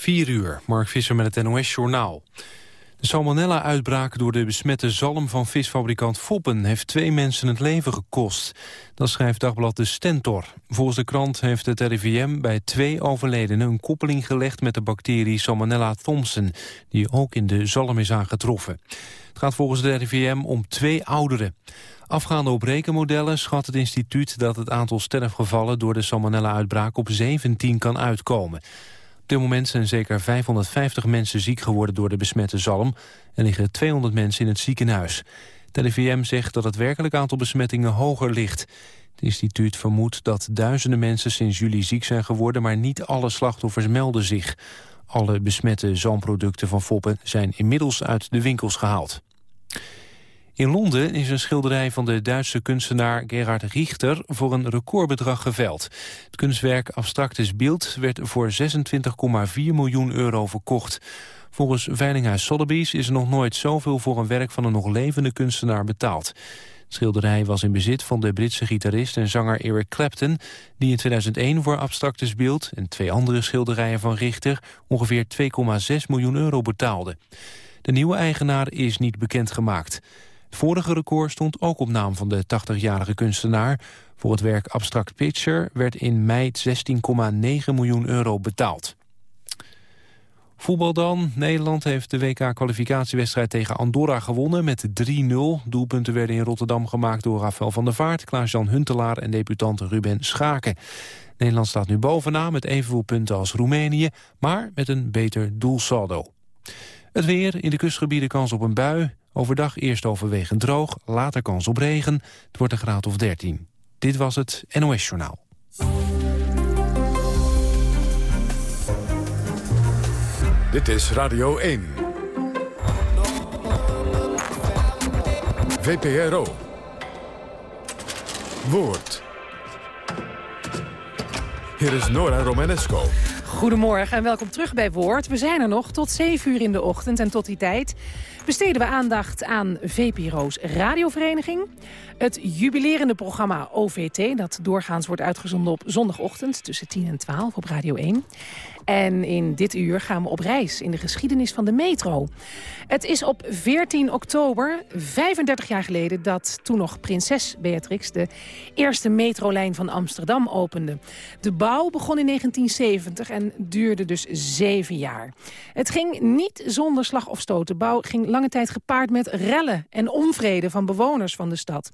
4 uur, Mark Visser met het NOS-journaal. De salmonella-uitbraak door de besmette zalm van visfabrikant Foppen... heeft twee mensen het leven gekost. Dat schrijft dagblad De Stentor. Volgens de krant heeft het RIVM bij twee overledenen... een koppeling gelegd met de bacterie Salmonella Thompson... die ook in de zalm is aangetroffen. Het gaat volgens de RIVM om twee ouderen. Afgaande op rekenmodellen schat het instituut dat het aantal sterfgevallen... door de salmonella-uitbraak op 17 kan uitkomen. Op dit moment zijn zeker 550 mensen ziek geworden door de besmette zalm... en liggen 200 mensen in het ziekenhuis. De RIVM zegt dat het werkelijk aantal besmettingen hoger ligt. Het instituut vermoedt dat duizenden mensen sinds juli ziek zijn geworden... maar niet alle slachtoffers melden zich. Alle besmette zalmproducten van Foppen zijn inmiddels uit de winkels gehaald. In Londen is een schilderij van de Duitse kunstenaar Gerhard Richter voor een recordbedrag geveld. Het kunstwerk Abstractes Beeld werd voor 26,4 miljoen euro verkocht. Volgens Veilinghuis Sotheby's is er nog nooit zoveel voor een werk van een nog levende kunstenaar betaald. Het schilderij was in bezit van de Britse gitarist en zanger Eric Clapton... die in 2001 voor Abstractes Beeld en twee andere schilderijen van Richter... ongeveer 2,6 miljoen euro betaalde. De nieuwe eigenaar is niet bekendgemaakt. Het vorige record stond ook op naam van de 80-jarige kunstenaar. Voor het werk Abstract Picture werd in mei 16,9 miljoen euro betaald. Voetbal dan. Nederland heeft de WK-kwalificatiewedstrijd tegen Andorra gewonnen met 3-0. Doelpunten werden in Rotterdam gemaakt door Rafael van der Vaart, Klaas-Jan Huntelaar en debutant Ruben Schaken. Nederland staat nu bovenaan met evenveel punten als Roemenië, maar met een beter doelsaldo. Het weer, in de kustgebieden kans op een bui. Overdag eerst overwegend droog, later kans op regen. Het wordt een graad of 13. Dit was het NOS Journaal. Dit is Radio 1. VPRO. Woord. Hier is Nora Romanesco. Goedemorgen en welkom terug bij Woord. We zijn er nog tot 7 uur in de ochtend en tot die tijd besteden we aandacht aan VPRO's radiovereniging. Het jubilerende programma OVT, dat doorgaans wordt uitgezonden op zondagochtend tussen 10 en 12 op Radio 1. En in dit uur gaan we op reis in de geschiedenis van de metro. Het is op 14 oktober, 35 jaar geleden... dat toen nog prinses Beatrix de eerste metrolijn van Amsterdam opende. De bouw begon in 1970 en duurde dus zeven jaar. Het ging niet zonder slag of stoot. De bouw ging lange tijd gepaard met rellen en onvrede van bewoners van de stad.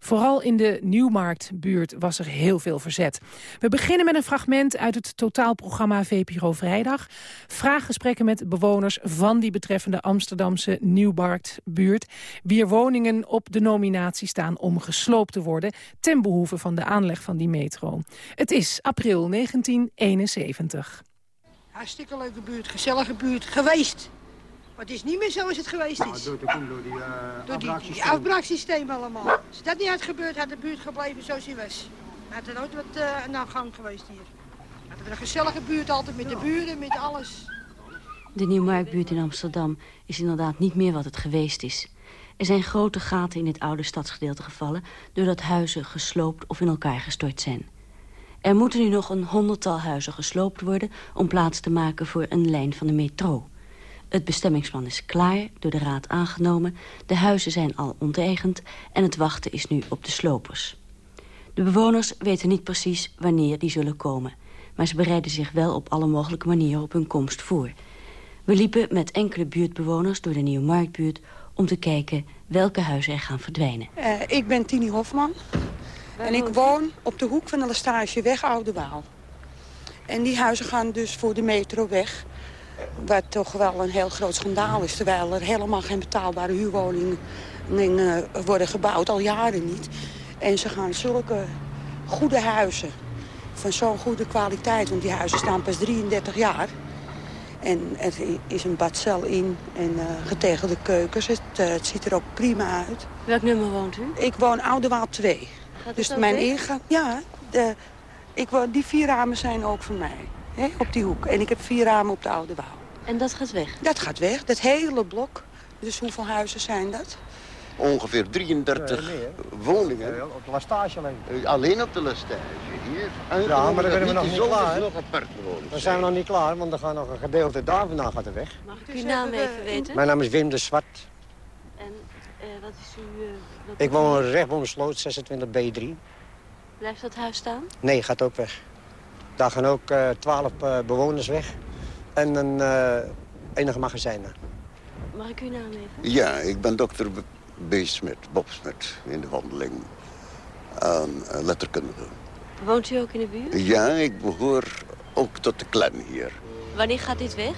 Vooral in de Nieuwmarktbuurt was er heel veel verzet. We beginnen met een fragment uit het totaalprogramma VPRO Vrijdag. Vraaggesprekken met bewoners van die betreffende Amsterdamse Nieuwmarktbuurt. Wier woningen op de nominatie staan om gesloopt te worden... ten behoeve van de aanleg van die metro. Het is april 1971. Hartstikke leuke buurt, gezellige buurt geweest. Maar het is niet meer zoals het geweest nou, is. door, dat komt door die, uh, Door die, die afbraaksysteem. afbraaksysteem allemaal. Als dat niet had gebeurd, had de buurt gebleven zoals die was. Had er nooit wat uh, aan de gang geweest hier. Een gezellige buurt altijd met de buren, met alles. De Nieuwmarktbuurt in Amsterdam is inderdaad niet meer wat het geweest is. Er zijn grote gaten in het oude stadsgedeelte gevallen... doordat huizen gesloopt of in elkaar gestort zijn. Er moeten nu nog een honderdtal huizen gesloopt worden... om plaats te maken voor een lijn van de metro. Het bestemmingsplan is klaar, door de raad aangenomen... de huizen zijn al onteigend en het wachten is nu op de slopers. De bewoners weten niet precies wanneer die zullen komen... maar ze bereiden zich wel op alle mogelijke manieren op hun komst voor. We liepen met enkele buurtbewoners door de Nieuwe Marktbuurt... om te kijken welke huizen er gaan verdwijnen. Uh, ik ben Tini Hofman. En ik woon op de hoek van de Lestageweg Oude Waal. En die huizen gaan dus voor de metro weg... Wat toch wel een heel groot schandaal is. Terwijl er helemaal geen betaalbare huurwoningen uh, worden gebouwd. Al jaren niet. En ze gaan zulke goede huizen. Van zo'n goede kwaliteit. Want die huizen staan pas 33 jaar. En er is een badcel in en uh, getegelde keukens. Het, uh, het, ziet er ook prima uit. Welk nummer woont u? Ik woon Oudewaal 2. Gaat dus mijn ingang... Ja, de, ik woon, die vier ramen zijn ook van mij. Hè, op die hoek. En ik heb vier ramen op de Oude Waal. En dat gaat weg? Dat gaat weg, dat hele blok. Dus hoeveel huizen zijn dat? Ongeveer 33 woningen. op de lastage alleen. Eh, alleen op de lastage hier. Ja, maar dan zijn we nog niet klaar. nog apart bewoners Dan zijn we nog niet klaar, want er gaat nog een gedeelte daar vandaan gaat er weg. Mag ik uw naam even weten? Mijn naam is Wim de Zwart. En eh, wat is uw... eh, wat Ik woon recht boven de sloot, 26B3. Blijft dat huis staan? Nee, gaat ook weg. Daar gaan ook eh 12 eh, bewoners weg. En een eh, enige magazijn. Mag ik uw naam even? Ja, ik ben dokter B. Smit, Bob Smit, in de wandeling aan eh, letterkunde. Woont u ook in de buurt? Ja, ik behoor ook tot de clan hier. Wanneer gaat dit weg?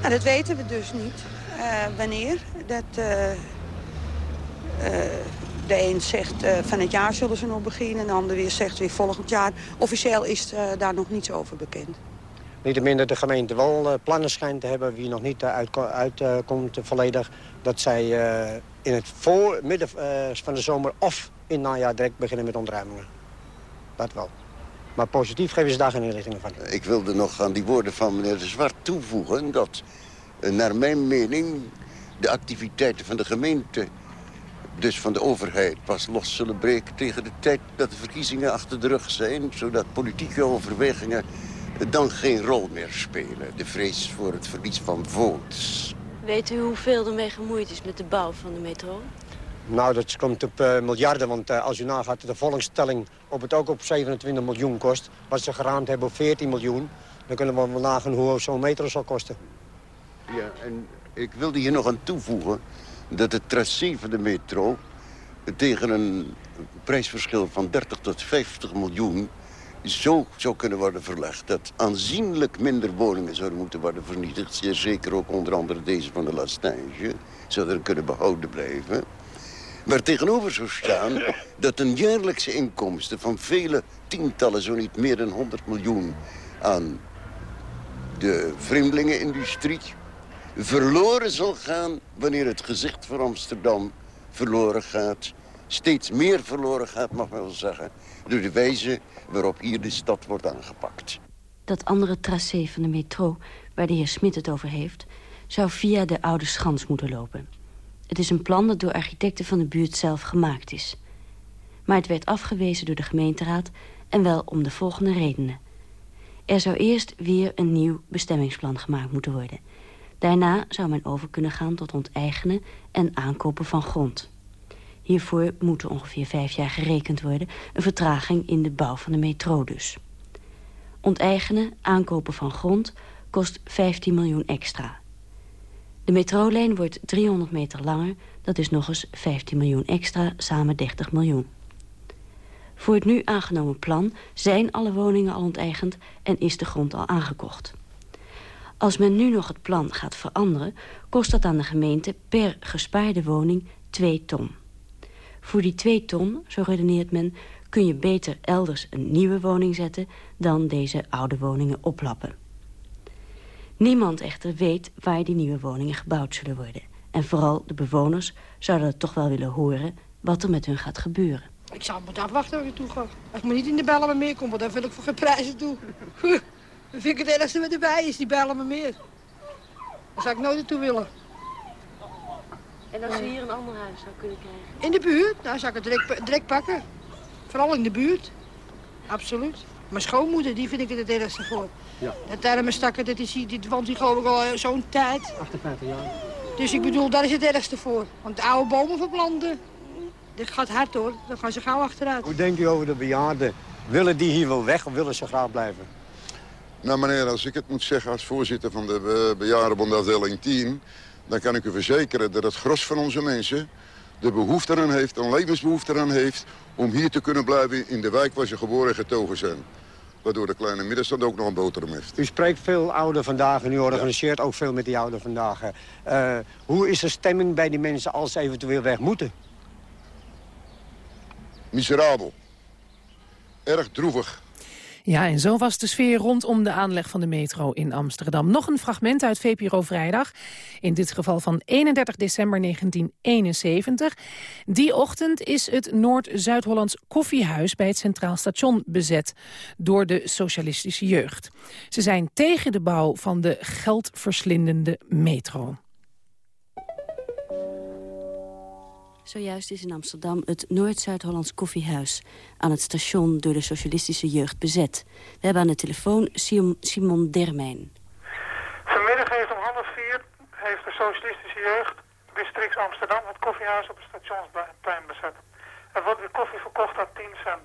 Nou, dat weten we dus niet. Eh, wanneer? Dat, eh, de een zegt eh, van het jaar zullen ze nog beginnen. En de ander weer zegt weer volgend jaar. Officieel is eh, daar nog niets over bekend. Niettemin dat de gemeente wel eh, plannen schijnt te hebben... wie nog niet uitkomt uit, eh, komt volledig... dat zij eh, in het voor, midden eh, van de zomer of in najaar direct beginnen met ontruimingen. Dat wel. Maar positief geven ze daar geen inlichtingen van. Ik wilde nog aan die woorden van meneer De Zwart toevoegen... dat eh, naar mijn mening de activiteiten van de gemeente... dus van de overheid pas los zullen breken tegen de tijd dat de verkiezingen achter de rug zijn... zodat politieke overwegingen dan geen rol meer spelen. De vrees voor het verlies van votes. Weet u hoeveel ermee gemoeid is met de bouw van de metro? Nou, dat komt op eh, miljarden, want eh, als u nagaat de volkstelling op het ook op 27 miljoen kost... wat ze geraamd hebben op 14 miljoen... dan kunnen we wel nagaan hoe zo'n metro zal kosten. Ja, en ik wilde hier nog aan toevoegen dat het tracé van de metro... tegen een prijsverschil van 30 tot 50 miljoen zo zou kunnen worden verlegd... dat aanzienlijk minder woningen zouden moeten worden vernietigd. Zeer zeker ook onder andere deze van de Lastage. Zouden kunnen behouden blijven. Maar tegenover zou staan dat een jaarlijkse inkomsten van vele tientallen... zo niet meer dan 100 miljoen aan de vreemdelingenindustrie... verloren zal gaan wanneer het gezicht van Amsterdam verloren gaat. Steeds meer verloren gaat, mag men wel zeggen. Door de wijze waarop hier de stad wordt aangepakt. Dat andere tracé van de metro, waar de heer Smit het over heeft... zou via de Oude Schans moeten lopen. Het is een plan dat door architecten van de buurt zelf gemaakt is. Maar het werd afgewezen door de gemeenteraad... en wel om de volgende redenen. Er zou eerst weer een nieuw bestemmingsplan gemaakt moeten worden. Daarna zou men over kunnen gaan tot onteigenen en aankopen van grond. Hiervoor moet er ongeveer vijf jaar gerekend worden... een vertraging in de bouw van de metro dus. Onteigenen, aankopen van grond, kost 15 miljoen extra. De metrolijn wordt 300 meter langer, dat is nog eens 15 miljoen extra, samen 30 miljoen. Voor het nu aangenomen plan zijn alle woningen al onteigend en is de grond al aangekocht. Als men nu nog het plan gaat veranderen, kost dat aan de gemeente per gespaarde woning 2 ton. Voor die 2 ton, zo redeneert men, kun je beter elders een nieuwe woning zetten dan deze oude woningen oplappen. Niemand echter weet waar die nieuwe woningen gebouwd zullen worden. En vooral de bewoners zouden het toch wel willen horen wat er met hun gaat gebeuren. Ik zou moeten afwachten waar ik toe ga. Als ik me niet in de bellen meer kom, want dan wil ik voor geen prijzen toe. Dan vind ik het ergste wat erbij is, die bellen me meer. Daar zou ik nooit naartoe willen. En als je hier een ander huis zou kunnen krijgen? In de buurt, nou zou ik het direct, direct pakken. Vooral in de buurt. Absoluut. Mijn schoonmoeder, die vind ik het het ergste voor. Ja. Dat daar mijn stakken, dat is, die woont hier geloof ik al eh, zo'n tijd. 58 jaar. Dus ik bedoel, daar is het ergste voor. Want de oude bomen verplanten, dit gaat hard hoor. Dan gaan ze gauw achteruit. Hoe denkt u over de bejaarden? Willen die hier wel weg of willen ze graag blijven? Nou meneer, als ik het moet zeggen als voorzitter van de eh, bejaardenbond afdeling 10... dan kan ik u verzekeren dat het gros van onze mensen de behoefte eraan heeft, een levensbehoefte eraan heeft... om hier te kunnen blijven in de wijk waar ze geboren en getogen zijn. Waardoor de kleine middenstand ook nog een boterham heeft. U spreekt veel ouderen vandaag en u organiseert ook veel met die ouderen vandaag. Eh, hoe is de stemming bij die mensen als ze eventueel weg moeten? Miserabel. Erg droevig. Ja, en zo was de sfeer rondom de aanleg van de metro in Amsterdam. Nog een fragment uit VPRO Vrijdag, in dit geval van 31 december 1971. Die ochtend is het Noord-Zuid-Hollands koffiehuis bij het Centraal Station bezet door de socialistische jeugd. Ze zijn tegen de bouw van de geldverslindende metro. Zojuist is in Amsterdam het Noord-Zuid-Hollands Koffiehuis... aan het station door de socialistische jeugd bezet. We hebben aan de telefoon Simon Dermijn. Vanmiddag heeft om half vier heeft de socialistische jeugd... district Amsterdam het koffiehuis op het stationsplein bezet. Er wordt weer koffie verkocht aan 10 cent.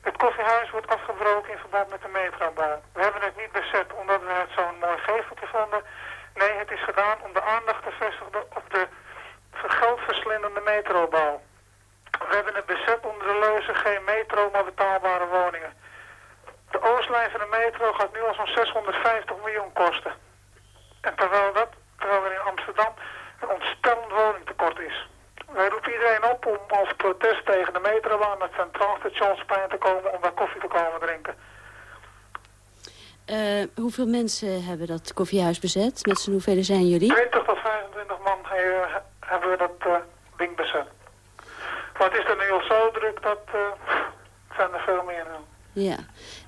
Het koffiehuis wordt afgebroken in verband met de metrobouw. We hebben het niet bezet omdat we het zo'n mooi geveltje vonden. Nee, het is gedaan om de aandacht te vestigen op de geldverslindende metrobouw. We hebben het bezet onder de leuze geen metro, maar betaalbare woningen. De oostlijn van de metro gaat nu al zo'n 650 miljoen kosten. En terwijl, dat, terwijl er in Amsterdam een ontstellend woningtekort is. Wij roepen iedereen op om als protest tegen de metrobaan naar het Centraal Stationsplein te komen om daar koffie te komen drinken. Uh, hoeveel mensen hebben dat koffiehuis bezet? Met z'n hoeveel zijn jullie? 20 tot 25 man hebben we dat uh, ding bezet. Maar het is er nu al zo druk dat uh, zijn er veel meer dan. Ja.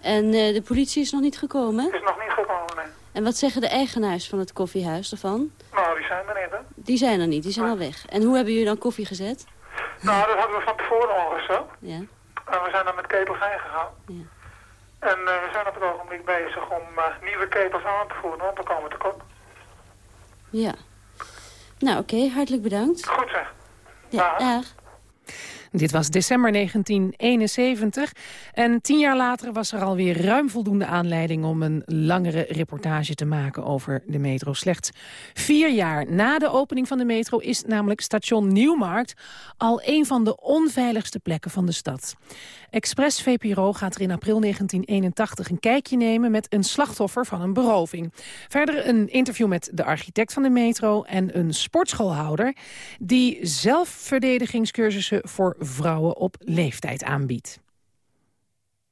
En de politie is nog niet gekomen? Is nog niet gekomen, nee. En wat zeggen de eigenaars van het koffiehuis ervan? Nou, die zijn er niet, hè? Die zijn er niet, die zijn al weg. En hoe hebben jullie dan koffie gezet? Nou, dat hadden we van tevoren al gezet. Ja. En we zijn dan met ketels heen gegaan. Ja. En uh, we zijn op het ogenblik bezig om uh, nieuwe ketels aan te voeren, want dan komen we tekort. Ja. Nou, oké, okay, hartelijk bedankt. Goed zeg. Ja, dag. Dit was december 1971. En tien jaar later was er alweer ruim voldoende aanleiding... om een langere reportage te maken over de metro. Slechts vier jaar na de opening van de metro... is namelijk station Nieuwmarkt al een van de onveiligste plekken van de stad. Express VPRO gaat er in april 1981 een kijkje nemen... met een slachtoffer van een beroving. Verder een interview met de architect van de metro... en een sportschoolhouder die zelfverdedigingscursussen voor vrouwen op leeftijd aanbiedt.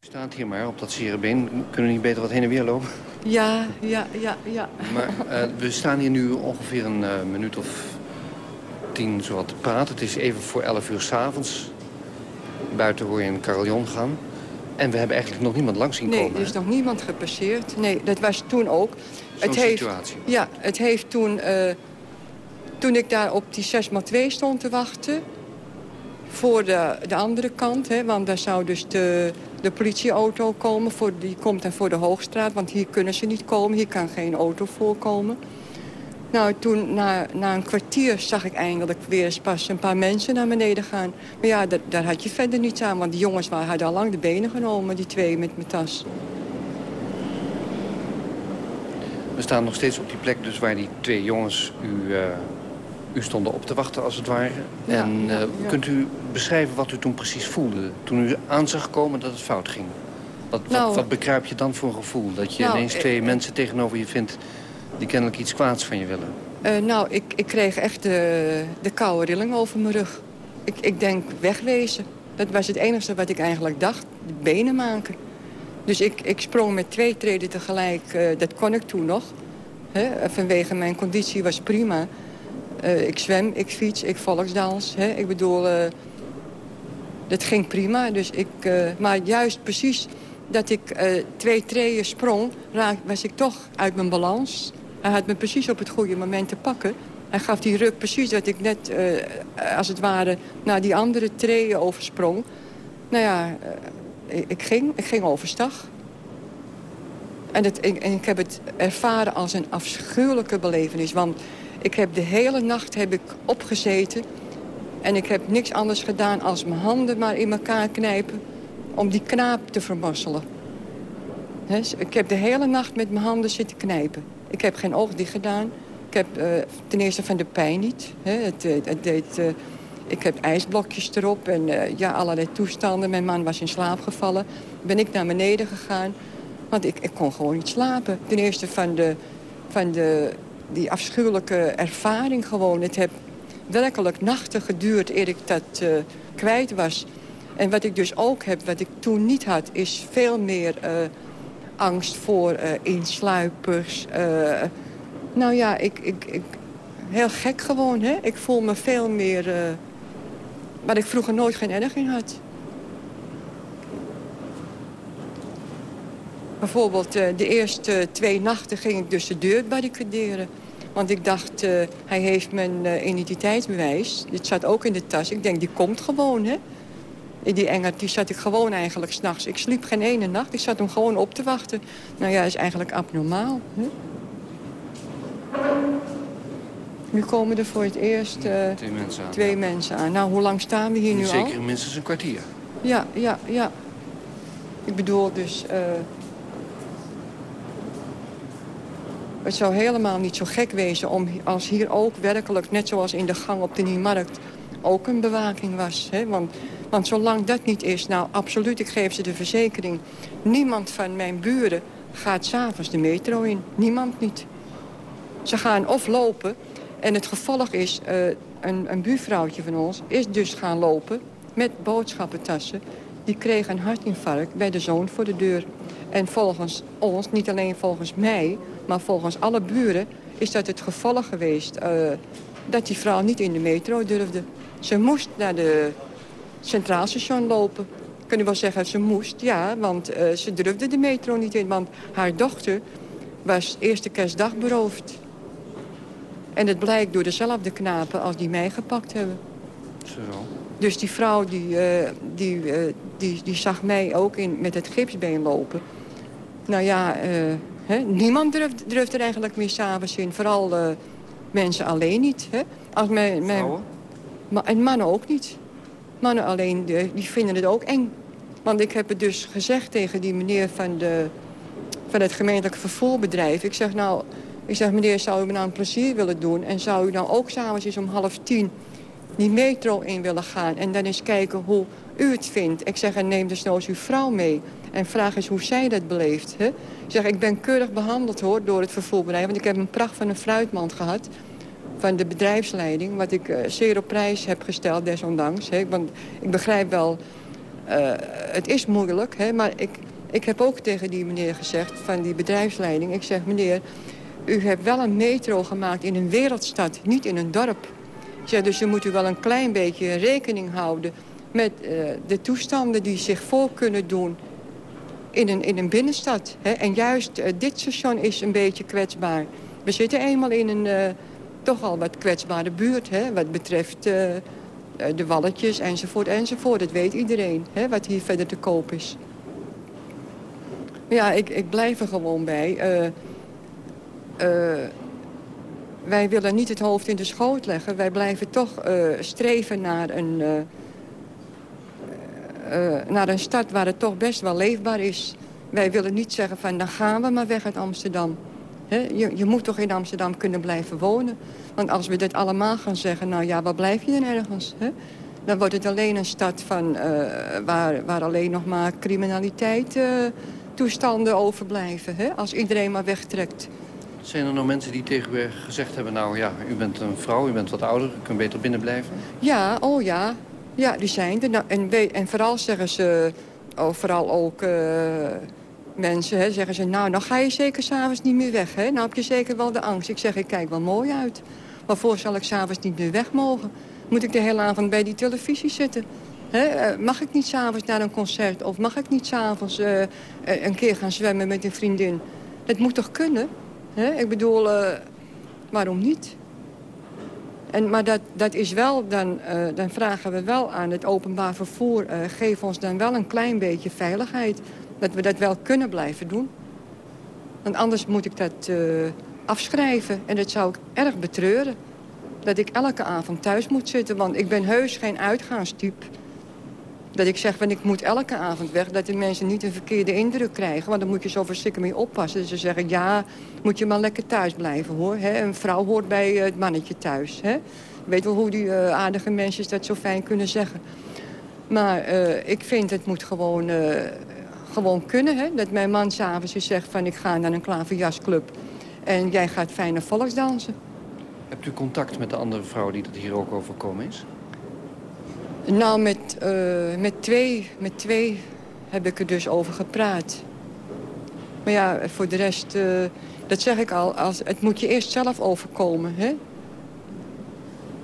U staat hier maar op dat been. Kunnen we niet beter wat heen en weer lopen? Ja, ja, ja, ja. Maar uh, we staan hier nu ongeveer een uh, minuut of tien zo wat te praten. Het is even voor elf uur s'avonds. Buiten hoor je een carillon gaan. En we hebben eigenlijk nog niemand langs zien nee, komen. Nee, er is nog niemand gepasseerd. Nee, dat was toen ook. Zo'n situatie. Heeft, ja, het heeft toen... Uh, toen ik daar op die 6x2 stond te wachten voor de, de andere kant. Hè, want daar zou dus de, de politieauto komen. Voor, die komt dan voor de Hoogstraat, want hier kunnen ze niet komen. Hier kan geen auto voorkomen. Nou, toen, na, na een kwartier zag ik eindelijk weer pas een paar mensen naar beneden gaan. Maar ja, daar, had je verder niets aan, want die jongens waren, hadden al lang de benen genomen, die twee met mijn tas. We staan nog steeds op die plek dus waar die twee jongens u... Uh u stond op te wachten, als het ware. en uh, kunt u beschrijven wat u toen precies voelde? Toen u aan zag komen dat het fout ging. Wat, nou, wat, wat begrijp je dan voor een gevoel? Dat je nou, ineens twee uh, mensen tegenover je vindt... die kennelijk iets kwaads van je willen. Uh, nou, ik, ik kreeg echt de, de koude rilling over mijn rug. Ik, ik denk wegwezen. Dat was het enige wat ik eigenlijk dacht. De benen maken. Dus ik, ik sprong met twee treden tegelijk. dat kon ik toen nog. Vanwege mijn conditie was prima. Uh, ik zwem, ik fiets, ik volksdans. Hè? Ik bedoel, uh, dat ging prima. Dus ik, uh, maar juist precies dat ik twee treden sprong... Raak, was ik toch uit mijn balans. Hij had me precies op het goede moment te pakken. Hij gaf die ruk precies dat ik net, als het ware... naar die andere treden oversprong. Nou ja, ik, ging, ik ging overstag. En ik heb het ervaren als een afschuwelijke belevenis. Want ik heb de hele nacht heb ik opgezeten. En ik heb niks anders gedaan als mijn handen maar in elkaar knijpen... om die knaap te vermosselen. Ik heb de hele nacht met mijn handen zitten knijpen. Ik heb geen oog dicht gedaan. Ik heb uh, ten eerste van de pijn niet. He, het, het deed, uh, ik heb ijsblokjes erop en ja, allerlei toestanden. Mijn man was in slaap gevallen. Ben ik naar beneden gegaan. Want ik, ik kon gewoon niet slapen. Ten eerste van de, van de die afschuwelijke ervaring gewoon. Het heeft werkelijk nachten geduurd eer ik dat uh, kwijt was. En wat ik dus ook heb, wat ik toen niet had... is veel meer uh, angst voor uh, insluipers. nou ja, ik, ik, ik, heel gek gewoon, hè. Ik voel me veel meer... waar ik vroeger nooit geen erg in had. Bijvoorbeeld de eerste twee nachten ging ik dus de deur barricaderen. Want ik dacht, uh, hij heeft mijn uh, identiteitsbewijs. Dit zat ook in de tas. Ik denk, die komt gewoon, hè. Die Engert, die zat ik gewoon eigenlijk s'nachts. Ik sliep geen ene nacht. Ik zat hem gewoon op te wachten. Nou ja, is eigenlijk abnormaal. Hè? Nu komen er voor het eerst uh, twee, mensen aan, twee mensen aan. Nou, hoe lang staan we hier nu Zeker al? Zeker minstens een kwartier. Ja, ja, ja. Ik bedoel dus... Uh, het zou helemaal niet zo gek wezen om als hier ook werkelijk... net zoals in de gang op de Nieuwmarkt ook een bewaking was. Hè? Want, want zolang dat niet is, nou absoluut, ik geef ze de verzekering... niemand van mijn buren gaat s'avonds de metro in. Niemand niet. Ze gaan of lopen en het gevolg is, uh, een, een buurvrouwtje van ons is dus gaan lopen met boodschappentassen. Die kreeg een hartinfarct bij de zoon voor de deur. En volgens ons, niet alleen volgens mij, maar volgens alle buren... is dat het gevolg geweest uh, dat die vrouw niet in de metro durfde. Ze moest naar de Centraal Station lopen. Kun je wel zeggen, ze moest, ja, want uh, ze durfde de metro niet in. Want haar dochter was eerste kerstdag beroofd. En het blijkt door dezelfde knapen als die mij gepakt hebben. Zo. Dus die vrouw die, uh, die, uh, die, die zag mij ook in, met het gipsbeen lopen. Nou ja, uh, hè? niemand durft, durft er eigenlijk meer s'avonds in. Vooral mensen alleen niet. Hè? Als mijn, mijn, en mannen ook niet. Mannen alleen, die, vinden het ook eng. Want ik heb het dus gezegd tegen die meneer van, de, van het gemeentelijk vervoerbedrijf. Ik zeg nou, ik zeg meneer, zou u me nou een plezier willen doen? En zou u nou ook s'avonds eens om half tien die metro in willen gaan... en dan eens kijken hoe u het vindt. Ik zeg, en neem dus nou eens uw vrouw mee. En vraag eens hoe zij dat beleeft. Hè? Zeg, ik ben keurig behandeld hoor, door het vervoerbedrijf. Want ik heb een pracht van een fruitmand gehad van de bedrijfsleiding... wat ik uh, zeer op prijs heb gesteld, desondanks. Hè? Want ik begrijp wel, uh, het is moeilijk. Hè? Maar ik, ik heb ook tegen die meneer gezegd, van die bedrijfsleiding... ik zeg, meneer, u hebt wel een metro gemaakt in een wereldstad, niet in een dorp. Zeg, dus u moet u wel een klein beetje rekening houden... met uh, de toestanden die zich voor kunnen doen in een, in een binnenstad. Hè? En juist uh, dit station is een beetje kwetsbaar. We zitten eenmaal in een uh, toch al wat kwetsbare buurt... Hè? wat betreft de walletjes enzovoort enzovoort. Dat weet iedereen, hè? wat hier verder te koop is. Ja, ik, ik blijf er gewoon bij... Wij willen niet het hoofd in de schoot leggen. Wij blijven toch streven naar een, naar een stad waar het toch best wel leefbaar is. Wij willen niet zeggen van dan gaan we maar weg uit Amsterdam. He, je, je moet toch in Amsterdam kunnen blijven wonen. Want als we dit allemaal gaan zeggen, nou ja, waar blijf je dan ergens? He? Dan wordt het alleen een stad van, waar, waar alleen nog maar criminaliteit toestanden overblijven. He? Als iedereen maar wegtrekt. Zijn er nou mensen die tegen u gezegd hebben... nou ja, u bent een vrouw, u bent wat ouder, u kunt beter binnen blijven? Ja, oh ja. Ja, die zijn er. Nou, en, en vooral zeggen ze... Oh, vooral ook uh, mensen, hè, zeggen ze... nou, dan ga je zeker s'avonds niet meer weg, hè? Nou heb je zeker wel de angst. Ik zeg, ik kijk wel mooi uit. Waarvoor zal ik s'avonds niet meer weg mogen? Moet ik de hele avond bij die televisie zitten? He, mag ik niet s'avonds naar een concert? Of mag ik niet s'avonds uh, een keer gaan zwemmen met een vriendin? Dat moet toch kunnen? Ik bedoel, waarom niet? En, maar dat, dat is wel, dan, uh, dan vragen we wel aan het openbaar vervoer... Uh, geef ons dan wel een klein beetje veiligheid. Dat we dat wel kunnen blijven doen. Want anders moet ik dat afschrijven. En dat zou ik erg betreuren. Dat ik elke avond thuis moet zitten. Want ik ben heus geen uitgaanstype. Dat ik zeg, van ik moet elke avond weg. Dat de mensen niet een verkeerde indruk krijgen. Want dan moet je zo verschrikkelijk mee oppassen. Dus ze zeggen, ja, moet je maar lekker thuis blijven, hoor. He, een vrouw hoort bij het mannetje thuis. He. weet wel hoe die uh, aardige mensen dat zo fijn kunnen zeggen. Maar uh, ik vind, het moet gewoon, gewoon kunnen. Hè? Dat mijn man s'avonds zegt van, ik ga naar een klaverjasclub. En jij gaat fijne volksdansen. Hebt u contact met de andere vrouw die dat hier ook overkomen is? Nou, met, uh, met, twee, met twee heb ik er dus over gepraat. Maar ja, voor de rest, uh, dat zeg ik al, als, het moet je eerst zelf overkomen. Hè?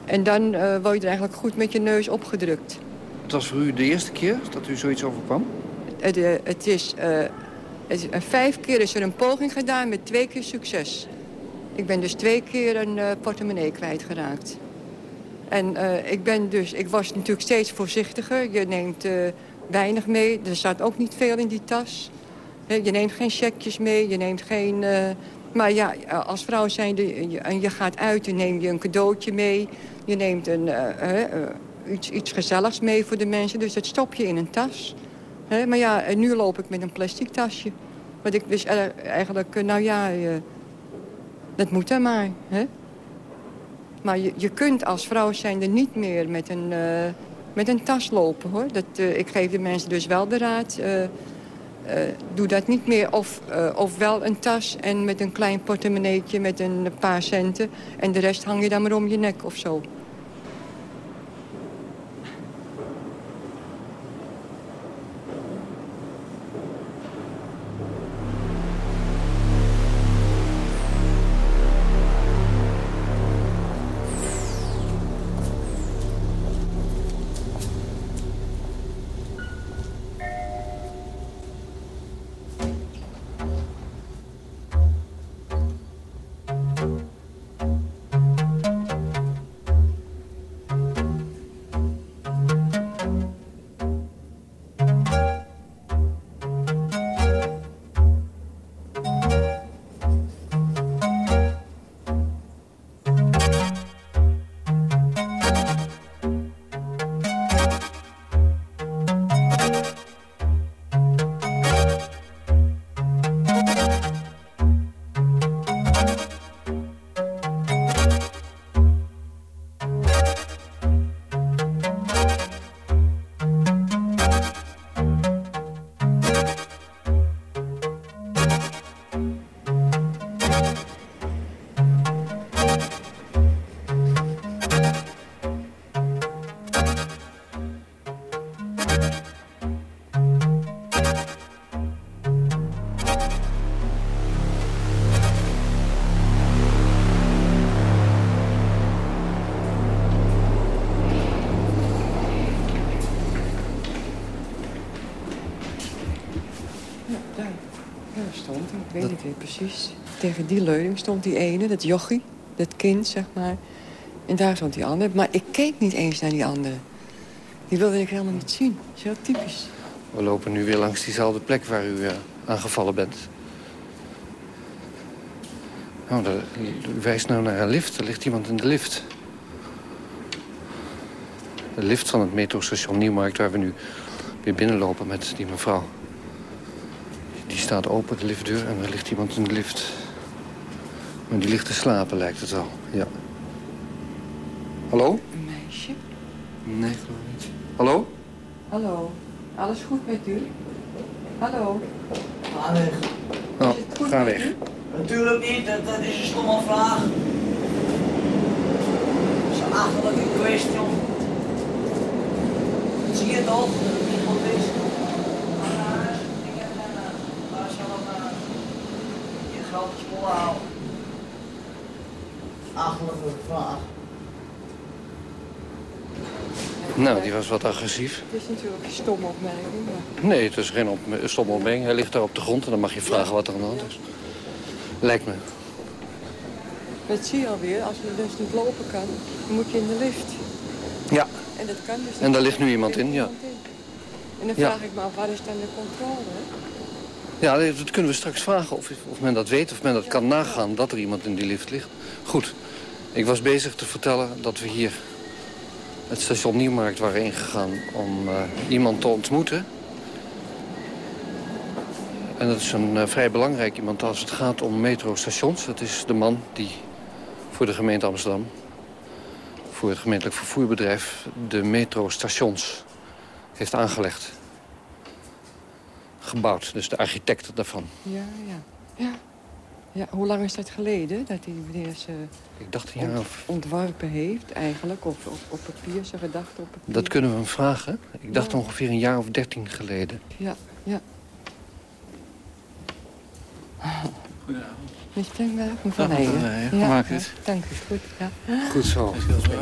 En dan uh, word je er eigenlijk goed met je neus opgedrukt. Het was voor u de eerste keer dat u zoiets overkwam? Het, het is, het, vijf keer is er een poging gedaan met twee keer succes. Ik ben dus twee keer een portemonnee kwijtgeraakt. En uh, ik, ben dus, ik was natuurlijk steeds voorzichtiger. Je neemt uh, weinig mee. Er staat ook niet veel in die tas. je neemt geen checkjes mee. Je neemt geen... maar ja, als vrouw zijnde en je gaat uit, dan neem je een cadeautje mee. Je neemt een, iets, iets gezelligs mee voor de mensen. Dus dat stop je in een tas. maar ja, nu loop ik met een plastic tasje. Want ik wist eigenlijk, nou ja... Dat moet dan maar. Hè? Maar je, je kunt als vrouw er niet meer met een, uh, met een tas lopen. hoor. Dat, uh, ik geef de mensen dus wel de raad. Uh, doe dat niet meer. Of, of wel een tas en met een klein portemonneetje met een paar centen. En de rest hang je dan maar om je nek of zo. Tegen die leuning stond die ene, dat jochie, dat kind, zeg maar. En daar stond die andere. Maar ik keek niet eens naar die andere. Die wilde ik helemaal niet zien. Heel typisch. We lopen nu weer langs diezelfde plek waar u uh, aangevallen bent. Oh, u wijst nou naar een lift. Er ligt iemand in de lift. De lift van het metrostation Nieuwmarkt... waar we nu weer binnenlopen met die mevrouw. Die staat open, de liftdeur, en er ligt iemand in de lift. Maar die ligt te slapen, lijkt het wel. Ja. Hallo? Een meisje? Nee, geloof niet. Hallo? Hallo. Alles goed met u? Hallo? Ga weg. Oh, ga weg. Natuurlijk niet, dat, dat is een stomme vraag. Dat is een achterlijke kwestie. Zie je toch? Dat het niet goed is. grote spullen houden. Achterlijke vraag. Nou, die was wat agressief. Het is natuurlijk een stomme opmerking. Maar... Nee, het is geen op, stomme opmerking. Hij ligt daar op de grond en dan mag je vragen wat er aan de hand is. Lijkt me. Dat zie je alweer. Als je dus niet lopen kan, dan moet je in de lift. Ja. En dat kan dus En daar ligt nu iemand in, ja. En dan vraag ik me af, waar is dan de controle? Ja, dat kunnen we straks vragen of, of men dat weet, of men dat kan nagaan dat er iemand in die lift ligt. Goed, ik was bezig te vertellen dat we hier het station Nieuwmarkt waren ingegaan om uh, iemand te ontmoeten. En dat is een uh, vrij belangrijk iemand als het gaat om metrostations. Dat is de man die voor de gemeente Amsterdam, voor het gemeentelijk vervoerbedrijf, de metrostations heeft aangelegd gebouwd. Dus de architect daarvan. Ja, ja. ja. Ja, hoe lang is dat geleden dat hij meneer ze Ik dacht een jaar of... ontworpen heeft eigenlijk? Of op, op papier, zijn gedachten op papier? Dat kunnen we hem vragen. Ik dacht ongeveer een jaar of dertien geleden. Ja, ja. Goedenavond. Mevrouw Neijen. Ja, maakt het? dank u, goed. Ja. Goed zo.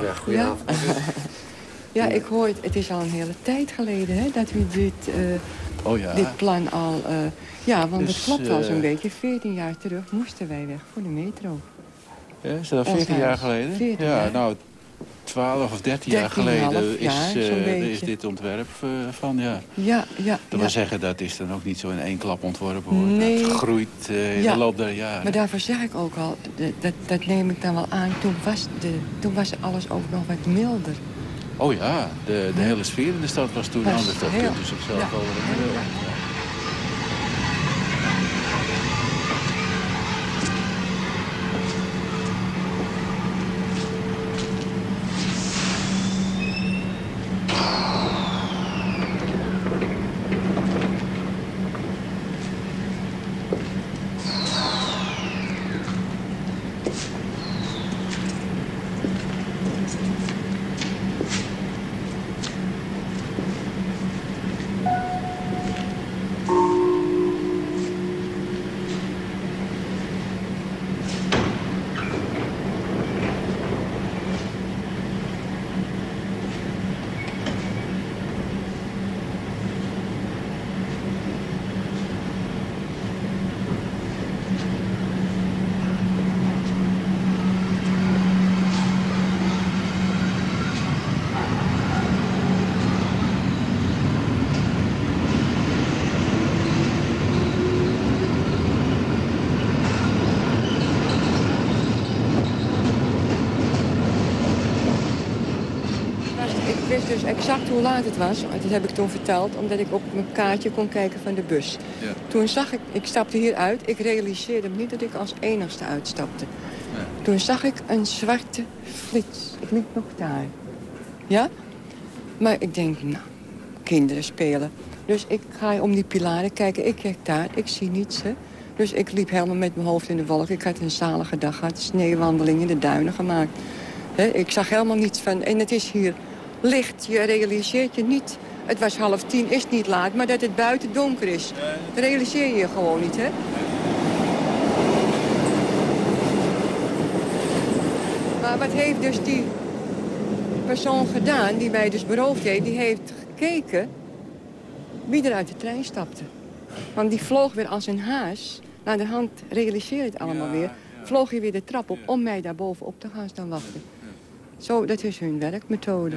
Ja, goedenavond. Ja. ja, ik hoor, het is al een hele tijd geleden hè, dat u dit... Uh, Oh ja. dit plan al... Uh, ja, want dus, het klopt wel zo'n uh, beetje. 14 jaar terug moesten wij weg voor de metro. Ja, is dat 14 Ons jaar geleden? 14 ja, jaar. nou, 12 of 13 jaar 13,5 geleden is, zo'n eh, is dit ontwerp eh, van, ja. Ja, ja. Dat ja. wil zeggen, dat is dan ook niet zo in één klap ontworpen hoor. Nee. Dat groeit eh, in Ja. de loop der jaren. Maar daarvoor zeg ik ook al, dat, dat neem ik dan wel aan. Toen was, de, toen was alles ook nog wat milder. Oh ja, de, de hele sfeer in de stad was toen Was anders. Dat heel- kunt u zichzelf ja, wel herinneren. Ja. Was- Ik dus exact hoe laat het was. Dat heb ik toen verteld, omdat ik op mijn kaartje kon kijken van de bus. Ja. Toen zag ik, ik stapte hier uit. Ik realiseerde me niet dat ik als enigste uitstapte. Toen zag ik een zwarte flits. Ik liep nog daar. Ja? Maar ik denk, nou, kinderen spelen. Dus ik ga om die pilaren kijken. Ik kijk daar, ik zie niets. Hè. Dus ik liep helemaal met mijn hoofd in de wolk. Ik had een zalige dag gehad, sneeuwwandeling in de duinen gemaakt. Ik zag helemaal niets van... En het is hier licht, je realiseert je niet... Het was half tien, is niet laat, maar dat het buiten donker is. Dat realiseer je je gewoon niet, hè? Maar wat heeft dus die persoon gedaan, die mij dus beroofd heeft... die heeft gekeken wie er uit de trein stapte. Want die vloog weer als een haas. Naar de hand realiseer het allemaal weer. Vloog hij weer de trap op om mij daar bovenop te gaan staan wachten. Zo, dat is hun werkmethode.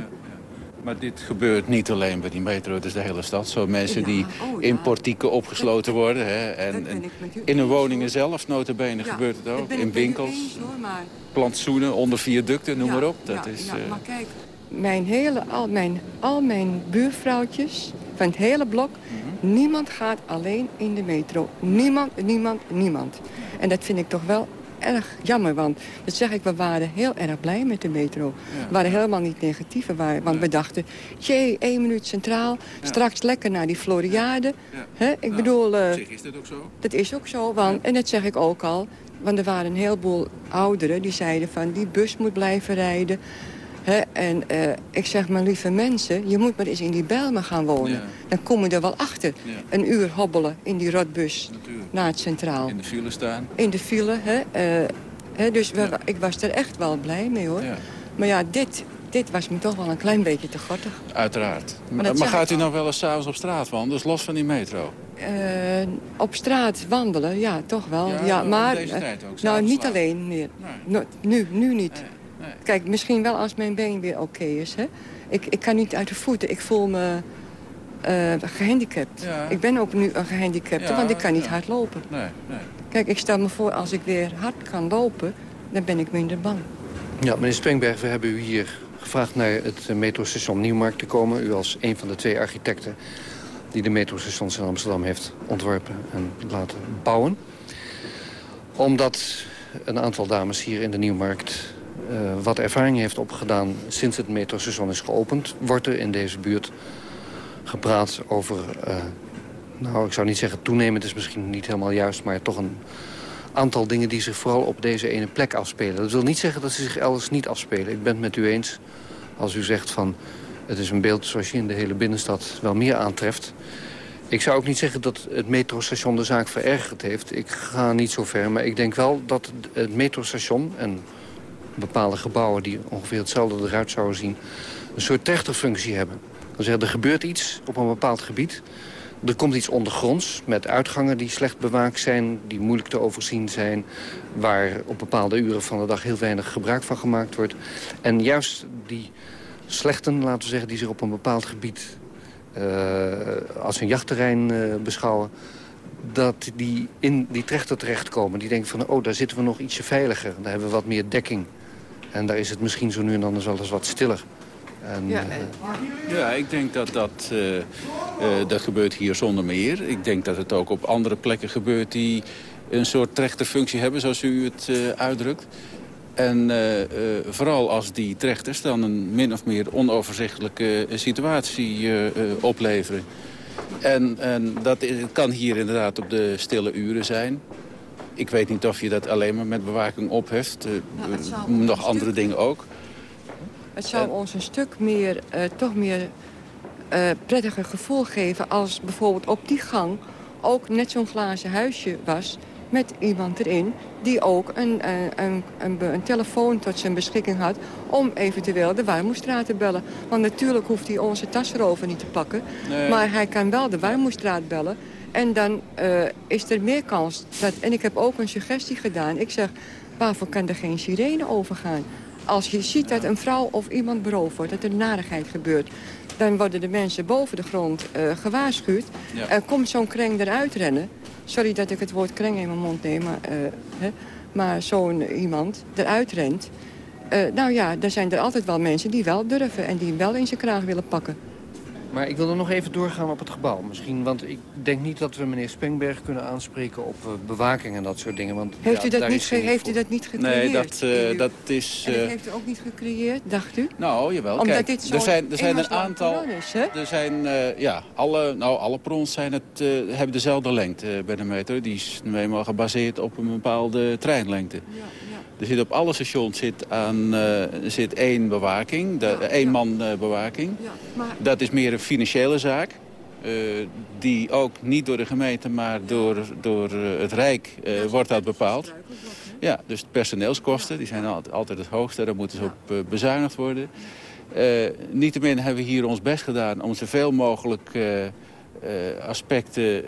Maar dit gebeurt niet alleen bij die metro, het is de hele stad. Zo mensen Ja, die oh in portieken opgesloten worden. Hè, en, in hun woningen zelf, notabene, Ja, gebeurt het ook. In winkels, eens, hoor, maar... plantsoenen, onder viaducten, noem Ja, maar op. Dat ja, is, ja, eh, maar kijk, mijn hele, al, mijn, al mijn buurvrouwtjes van het hele blok... Mhm. niemand gaat alleen in de metro. Niemand, niemand, niemand. En dat vind ik toch wel erg jammer, want dat zeg ik, we waren heel erg blij met de metro. We waren helemaal niet negatief, want we dachten... jee, één minuut centraal, straks lekker naar die Floriade. Hè? Ik bedoel... eh, op zich is dat ook zo. dat is ook zo, want, en dat zeg ik ook al. Want er waren een heleboel ouderen die zeiden van die bus moet blijven rijden. En eh, ik zeg maar, lieve mensen, je moet maar eens in die Bijlmer gaan wonen. Ja. Dan kom je er wel achter. Ja. Een uur hobbelen in die rotbus Natuurlijk. naar het centraal. In de file staan. In de file, hè. eh, hè dus we- ik was er echt wel blij mee, hoor. Maar ja, dit, dit was me toch wel een klein beetje te gortig. Uiteraard. Maar, maar gaat u nou wel eens s'avonds op straat wandelen, dus los van die metro? Eh, op straat wandelen, ja, toch wel. Ja, maar, deze tijd ook, nou, niet alleen meer. Nee. No- nu, nu niet. Nee, nee. Kijk, misschien wel als mijn been weer oké is. Hè? Ik, ik kan niet uit de voeten. Ik voel me eh, gehandicapt. Ja. Ik ben ook nu een gehandicapte, Ja, want ik kan niet ja. hard lopen. Nee, nee. Kijk, ik stel me voor, als ik weer hard kan lopen... dan ben ik minder bang. Ja, meneer Spengberg, we hebben u hier gevraagd naar het eh, metrostation Nieuwmarkt te komen. U als een van de twee architecten die de metrostations in Amsterdam heeft ontworpen en laten bouwen. Omdat een aantal dames hier in de Nieuwmarkt wat ervaring heeft opgedaan sinds het metrostation is geopend, wordt er in deze buurt gepraat over, eh, nou ik zou niet zeggen toenemend is misschien niet helemaal juist, maar toch een aantal dingen die zich vooral op deze ene plek afspelen. Dat wil niet zeggen dat ze zich elders niet afspelen. Ik ben het met u eens als u zegt van... het is een beeld zoals je in de hele binnenstad wel meer aantreft. Ik zou ook niet zeggen dat het metrostation de zaak verergerd heeft. Ik ga niet zo ver, maar ik denk wel dat het metrostation... en bepaalde gebouwen die ongeveer hetzelfde eruit zouden zien... een soort trechterfunctie hebben. Dan zeggen er gebeurt iets op een bepaald gebied. Er komt iets ondergronds met uitgangen die slecht bewaakt zijn... die moeilijk te overzien zijn... waar op bepaalde uren van de dag heel weinig gebruik van gemaakt wordt. En juist die slechten, laten we zeggen, die zich op een bepaald gebied... Uh, als een jachtterrein uh, beschouwen dat die in die trechter terechtkomen. Die denken van, oh, daar zitten we nog ietsje veiliger. Daar hebben we wat meer dekking. En daar is het misschien zo nu en dan eens wel eens wat stiller. En, ja, uh, ja, ik denk dat dat, uh, uh, dat gebeurt hier zonder meer. Ik denk dat het ook op andere plekken gebeurt die een soort trechterfunctie hebben, zoals u het uitdrukt. En vooral als die trechters dan een min of meer onoverzichtelijke situatie opleveren. En, en dat kan hier inderdaad op de stille uren zijn. Ik weet niet of je dat alleen maar met bewaking opheft. Nou, nog andere dingen ook. Het zou ons een stuk meer, uh, toch meer prettiger gevoel geven... als bijvoorbeeld op die gang ook net zo'n glazen huisje was met iemand erin... die ook een, eh, een, een, een, telefoon tot zijn beschikking had... om eventueel de Warmoestraat te bellen. Want natuurlijk hoeft hij onze tas erover niet te pakken. Maar hij kan wel de Warmoestraat bellen. En dan uh, is er meer kans. Dat, en ik heb ook een suggestie gedaan. Ik zeg, waarvoor kan er geen sirene overgaan? Als je ziet dat een vrouw of iemand beroofd wordt, dat er narigheid gebeurt... dan worden de mensen boven de grond uh, gewaarschuwd. En komt zo'n kreng eruit rennen... Sorry dat ik het woord kreng in mijn mond neem, maar, uh, hè, maar zo'n iemand eruit rent... Nou ja, er zijn er altijd wel mensen die wel durven en die wel in zijn kraag willen pakken. Maar ik wil er nog even doorgaan op het gebouw misschien. Want ik denk niet dat we meneer Spengberg kunnen aanspreken op uh, bewaking en dat soort dingen. Want, heeft, ja, u, dat niet, heeft u dat niet gecreëerd? Nee, dat, uh, dat is... Uh... En dat heeft u ook niet gecreëerd, dacht u? Nou, jawel. Omdat Kijk, dit er zijn, er zijn een aantal... Is, hè? Er zijn, ja, alle, nou, alle prons zijn het, hebben dezelfde lengte bij de metro. Die is nu eenmaal gebaseerd op een bepaalde treinlengte. Ja. Er zit op alle stations zit aan, uh, zit één bewaking, de, ja, één ja. man uh, bewaking. Ja, maar... Dat is meer een financiële zaak. Uh, die ook niet door de gemeente, maar door, door het Rijk wordt dat bepaald. Ja, dus de personeelskosten die zijn altijd, altijd het hoogste. Daar moeten ze op bezuinigd worden. niettemin hebben we hier ons best gedaan om zoveel mogelijk aspecten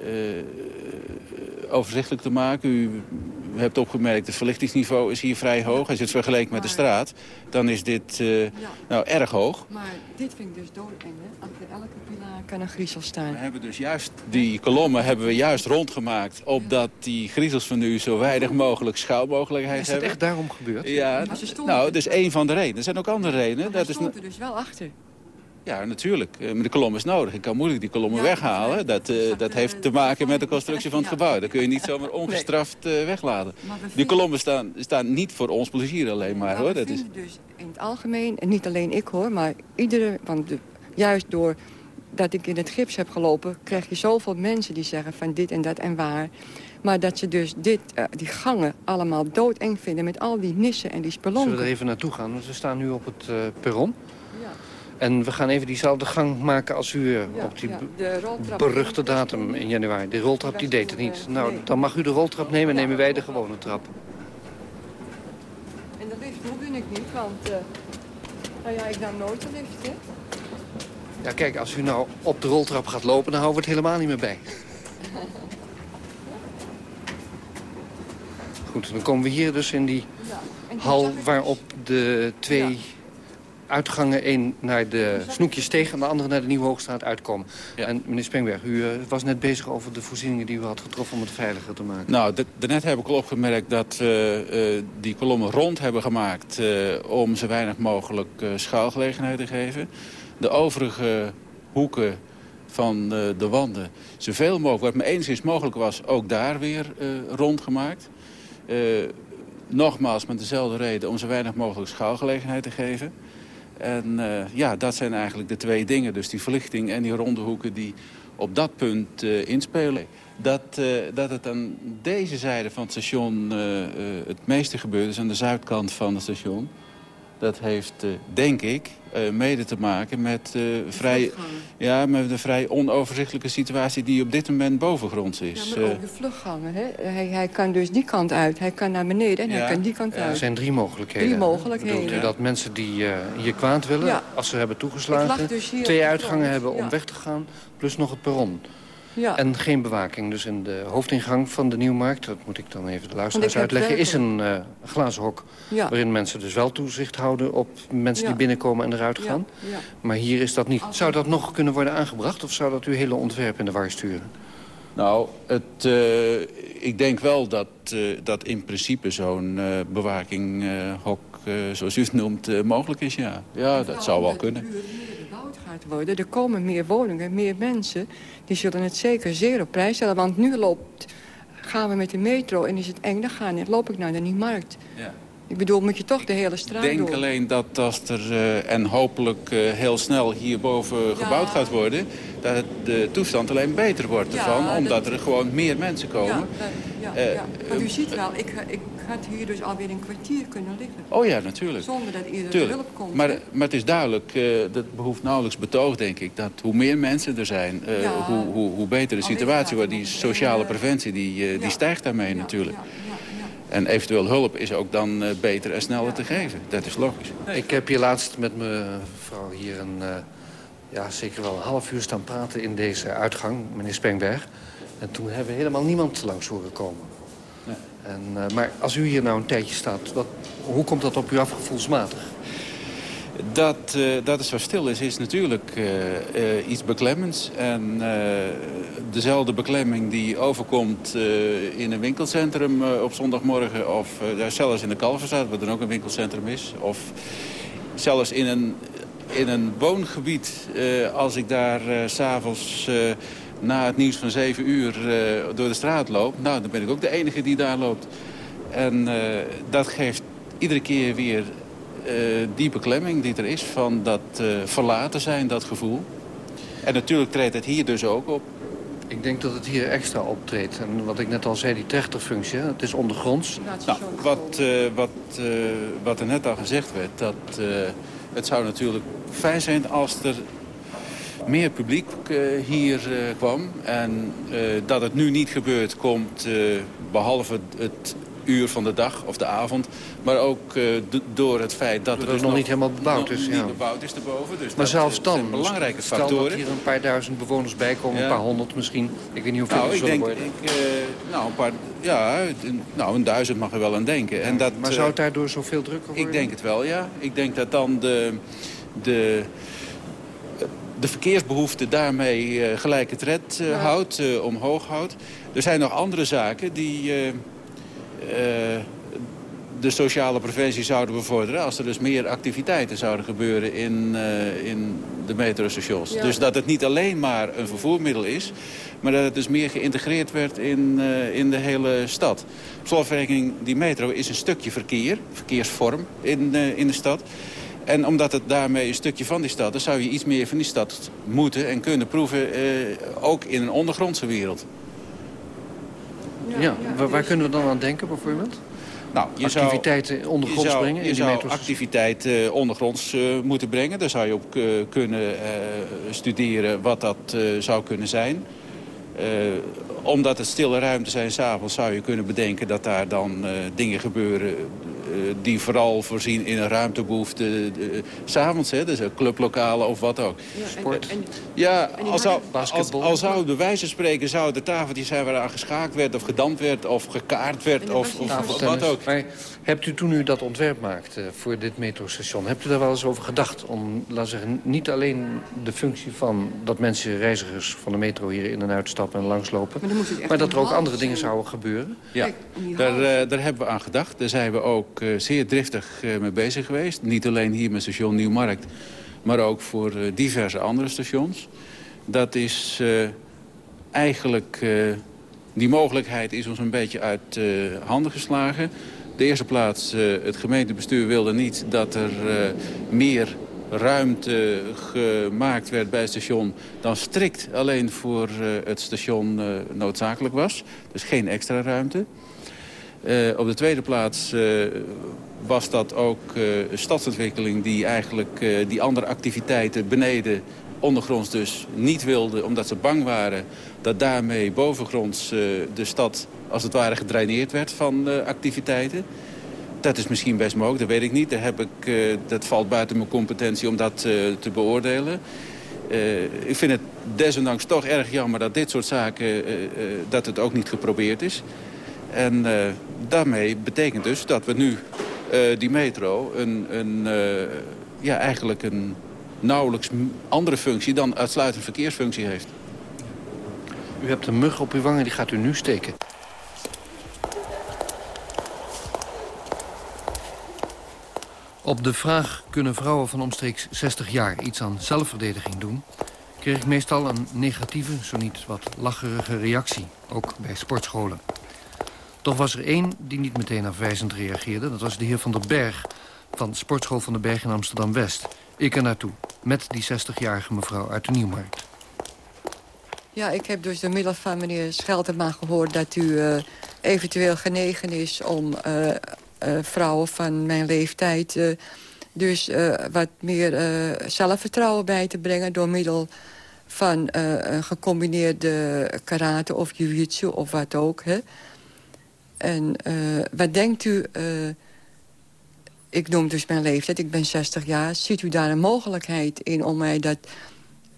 overzichtelijk te maken. U hebt opgemerkt, het verlichtingsniveau is hier vrij hoog. Als je het vergelijkt met de straat, dan is dit uh, ja. nou, erg hoog. Maar dit vind ik dus doodeng, hè? Achter elke pilaar kan een griezel staan. We hebben dus juist die kolommen hebben we juist rondgemaakt... opdat die griezels van u zo weinig mogelijk schouwmogelijkheid hebben. Is het echt daarom gebeurd? Ja, nou, dat is één van de redenen. Er zijn ook andere redenen. Maar dat stond er dus wel achter. Ja, natuurlijk. Eh, maar de kolom is nodig. Ik kan moeilijk die kolommen ja, weghalen. Dat, uh, dat heeft te maken met de constructie van het gebouw. Dat kun je niet zomaar ongestraft uh, wegladen. Die kolommen staan, staan niet voor ons plezier alleen maar. Maar hoor. Dat is... dus in het algemeen, en niet alleen ik hoor, maar iedere... Want de, juist door dat ik in het gips heb gelopen... krijg je zoveel mensen die zeggen van dit en dat en waar. Maar dat ze dus dit, uh, die gangen allemaal doodeng vinden... met al die nissen en die spelonken. Zullen we er even naartoe gaan? Want we staan nu op het perron. En we gaan even diezelfde gang maken als u ja, op die ja, beruchte datum in januari. De roltrap die deed het niet. Nou, dan mag u de roltrap nemen en nemen wij de gewone trap. En de lift hoef ik niet, want... Uh, nou ja, ik nam nooit de lift, hè. Ja, kijk, als u nou op de roltrap gaat lopen, dan houden we het helemaal niet meer bij. Goed, dan komen we hier dus in die hal waarop de twee uitgangen. één naar de Snoekjessteeg en de andere naar de Nieuwe Hoogstraat uitkomen. Ja. En meneer Spengberg, u uh, was net bezig over de voorzieningen die u had getroffen om het veiliger te maken. Nou, daarnet heb ik al opgemerkt dat we uh, die kolommen rond hebben gemaakt... Uh, om zo weinig mogelijk schouwgelegenheid te geven. De overige hoeken van de wanden zoveel mogelijk, wat me enigszins mogelijk was, ook daar weer rondgemaakt. nogmaals met dezelfde reden om zo weinig mogelijk schouwgelegenheid te geven. En uh, ja, dat zijn eigenlijk de twee dingen. Dus die verlichting en die ronde hoeken die op dat punt uh, inspelen. Dat, uh, dat het aan deze zijde van het station het meeste gebeurt, dus aan de zuidkant van het station... Dat heeft, uh, denk ik, uh, mede te maken met, uh, vrij, ja, met de vrij onoverzichtelijke situatie die op dit moment bovengronds is. Ja, maar ook de vluchtgangen. Hè? Hij, hij kan dus die kant uit, hij kan naar beneden en ja. hij kan die kant uit. Er zijn drie mogelijkheden. Drie mogelijkheden. Bedoelt u dat mensen die je kwaad willen, ja. als ze hebben toegeslagen... Dus twee uitgangen hebben om weg te gaan, plus nog het perron. Ja. En geen bewaking. Dus in de hoofdingang van de Nieuwmarkt... dat moet ik dan even de luisteraars uitleggen... is een eh, glazen hok Ja. waarin mensen dus wel toezicht houden... op mensen Ja. die binnenkomen en eruit gaan. ja. Maar hier is dat niet. Zou dat nog kunnen worden aangebracht... of zou dat uw hele ontwerp in de war sturen? Nou, het, eh, ik denk wel dat, eh, dat in principe zo'n eh bewakinghok, eh, zoals u het noemt, mogelijk is, ja. Ja, dat zou wel kunnen. Gaat worden. Er komen meer woningen, meer mensen. Die zullen het zeker zeer op prijs stellen. Want nu loopt, gaan we met de metro en is het eng. Dan, gaan, dan loop ik naar de Nieuwmarkt. Ja. Ik bedoel, moet je toch de hele straat Ik denk door. alleen dat als er, eh, en hopelijk eh, heel snel hierboven gebouwd gaat worden... dat het, de toestand alleen beter wordt Ja, ervan, dat- omdat er gewoon meer mensen komen. Ja, ja, Eh, ja. Want u ziet wel, ik, ga- ik had hier dus alweer een kwartier kunnen liggen. Oh ja, natuurlijk. Zonder dat iedereen Tuurlijk. hulp komt. Maar, maar het is duidelijk, eh, dat behoeft nauwelijks betoog, denk ik... dat hoe meer mensen er zijn, eh, Ja. hoe, hoe, hoe beter de situatie wordt. Die sociale en, preventie, die, eh, die stijgt daarmee natuurlijk. En eventueel hulp is ook dan eh, beter en sneller te geven. Dat is logisch. Ik heb hier laatst met mijn vrouw hier een, eh, ja, zeker wel een half uur staan praten in deze uitgang, meneer Spengberg. En toen hebben we helemaal niemand langs horen komen. En, eh, maar als u hier nou een tijdje staat, wat, hoe komt dat op u af gevoelsmatig? Dat, eh, dat het zo stil is, is natuurlijk eh, iets beklemmends. En dezelfde beklemming die overkomt in een winkelcentrum op zondagmorgen... of zelfs in de Kalverstraat, waar dan ook een winkelcentrum is... of zelfs in een, in een woongebied, als ik daar s s'avonds... na het nieuws van 7 uur eh, door de straat loop... nou, dan ben ik ook de enige die daar loopt. En eh, dat geeft iedere keer weer eh, die beklemming die er is van dat eh, verlaten zijn, dat gevoel. En natuurlijk treedt het hier dus ook op. Ik denk dat het hier extra optreedt. En wat ik net al zei, die trechterfunctie, het is ondergronds. Nou, wat, eh, wat, eh, wat er net al gezegd werd, dat eh, het zou natuurlijk fijn zijn als er meer publiek eh, hier eh, kwam. En eh, dat het nu niet gebeurt, komt eh, behalve het uur van de dag of de avond... maar ook door het feit dat Dat dus nog niet helemaal bebouwd is, niet ja. bebouwd is erboven. Dus Maar zelfs dan, belangrijke stel factoren. dat hier een paar duizend bewoners bij komen, Ja. een paar honderd misschien. Ik weet niet hoeveel Nou, ik zullen denk, worden. ik, nou, een paar, ja, een- nou, een duizend mag er wel aan denken. En dat, maar zou het daardoor zoveel drukker worden? Ik denk het wel, ja. Ik denk dat dan de, de, de verkeersbehoefte daarmee eh, gelijke tred eh, houdt, eh, omhoog houdt. Er zijn nog andere zaken die de sociale preventie zouden bevorderen... als er dus meer activiteiten zouden gebeuren in, in de metrostations. Ja. Dus dat het niet alleen maar een vervoermiddel is... maar dat het dus meer geïntegreerd werd in, in de hele stad. Op slotverrekening, die metro is een stukje verkeer, verkeersvorm in, in de stad... En omdat het daarmee een stukje van die stad is... zou je iets meer van die stad moeten en kunnen proeven... Eh, ook in een ondergrondse wereld. Ja, waar, waar kunnen we dan aan denken bijvoorbeeld? Nou, je Activiteiten zou, ondergronds je zou, brengen in Je die zou metro's? activiteiten eh, ondergronds eh, moeten brengen. Daar zou je op eh, kunnen eh, studeren wat dat eh, zou kunnen zijn. Eh, omdat het stille ruimte zijn s'avonds zou je kunnen bedenken dat daar dan eh, dingen gebeuren... eh, die vooral voorzien in een ruimtebehoefte eh, s'avonds, hè, dus een clublokalen of wat ook. Sport. Ja, En al zou, harde- als, basketbal. al zou bij wijze van spreken zou de tafeltjes zijn waaraan geschaakt werd... of gedampt werd of gekaart werd of, of wat ook. Maar hebt u toen u dat ontwerp maakte voor dit metrostation... hebt u daar wel eens over gedacht om, laten we zeggen... niet alleen de functie van dat mensen, reizigers van de metro... hier in en uitstappen en langslopen... Maar maar dat er ook andere dingen zouden gebeuren? Ja, daar, eh, daar hebben we aan gedacht. Daar zijn we ook eh, zeer driftig eh, mee bezig geweest. Niet alleen hier met station Nieuwmarkt, maar ook voor eh, diverse andere stations. Dat is eigenlijk... die mogelijkheid is ons een beetje uit handen geslagen. De eerste plaats, het gemeentebestuur wilde niet dat er meer ruimte gemaakt werd bij het station... dan strikt alleen voor het station noodzakelijk was. Dus geen extra ruimte. Eh, op de tweede plaats eh, was dat ook een stadsontwikkeling die eigenlijk die andere activiteiten beneden ondergronds dus niet wilde, omdat ze bang waren dat daarmee bovengronds de stad als het ware gedraineerd werd van activiteiten. Dat is misschien best mogelijk, dat weet ik niet. Daar heb ik, dat valt buiten mijn competentie om dat te beoordelen. ik vind het desondanks toch erg jammer dat dit soort zaken... dat het ook niet geprobeerd is. En daarmee betekent dus dat we nu die metro... een, een ja, eigenlijk een nauwelijks andere functie dan uitsluitend verkeersfunctie heeft. U hebt een mug op uw wangen, die gaat u nu steken. Op de vraag kunnen vrouwen van omstreeks 60 jaar iets aan zelfverdediging doen... kreeg ik meestal een negatieve, zo niet wat lacherige reactie, ook bij sportscholen. Toch was er één die niet meteen afwijzend reageerde. Dat was de heer Van der Berg van Sportschool van den Berg in Amsterdam-West. Ik er naartoe, met die 60-jarige mevrouw uit de Nieuwmarkt. Ja, ik heb dus door middel van meneer Scheltema gehoord... dat u uh, eventueel genegen is om uh, uh, vrouwen van mijn leeftijd... dus wat meer zelfvertrouwen bij te brengen... door middel van een gecombineerde karate of jiu-jitsu of wat ook. Hè? En wat denkt u ik noem dus mijn leeftijd, ik ben 60 jaar. Ziet u daar een mogelijkheid in om mij dat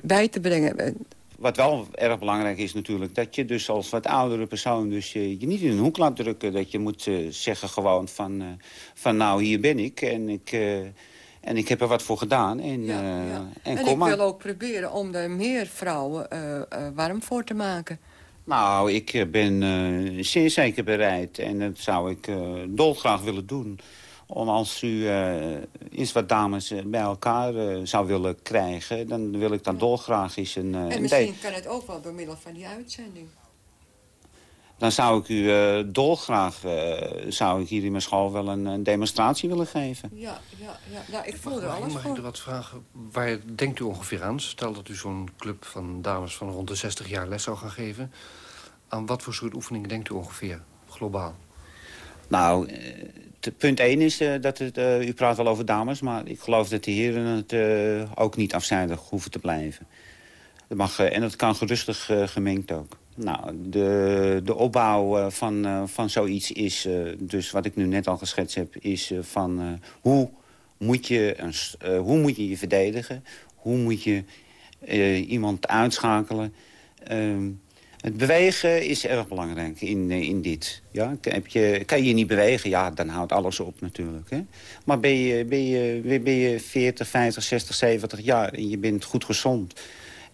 bij te brengen? Wat wel erg belangrijk is natuurlijk, dat je dus als wat oudere persoon... dus je, je niet in een hoek laat drukken. Dat je moet uh, zeggen gewoon van, van nou, hier ben ik en ik... En ik heb er wat voor gedaan. En, ja, ja. en, en ik wil ook proberen om er meer vrouwen warm voor te maken. Nou, ik ben zeer zeker bereid. En dat zou ik dolgraag willen doen om als u uh, eens wat dames eh, bij elkaar zou willen krijgen... dan wil ik dan dolgraag eens een... En misschien kan het ook wel door middel van die uitzending. Dan zou ik u dolgraag zou ik hier in mijn school wel een, een, demonstratie willen geven. Ja, ja, ja. Nou, ik voel er alles Mag ik er wat vragen? Waar denkt u ongeveer aan? Stel dat u zo'n club van dames van rond de 60 jaar les zou gaan geven. Aan wat voor soort oefeningen denkt u ongeveer, globaal? Nou, punt 1 is uh, dat het, uh, u praat wel over dames... maar ik geloof dat de heren het uh, ook niet afzijdig hoeven te blijven. Dat mag, en dat kan gerustig gemengd ook. Nou, de, de opbouw van, van zoiets is, dus wat ik nu net al geschetst heb... is van hoe, moet je, hoe moet je je verdedigen? Hoe moet je iemand uitschakelen? Ehm, het bewegen is erg belangrijk in, eh, in dit. Ja? Heb je, kan je niet bewegen, ja, dan houdt alles op natuurlijk. Hè? Maar ben je, ben, je, ben je 40, 50, 60, 70 jaar en je bent goed gezond...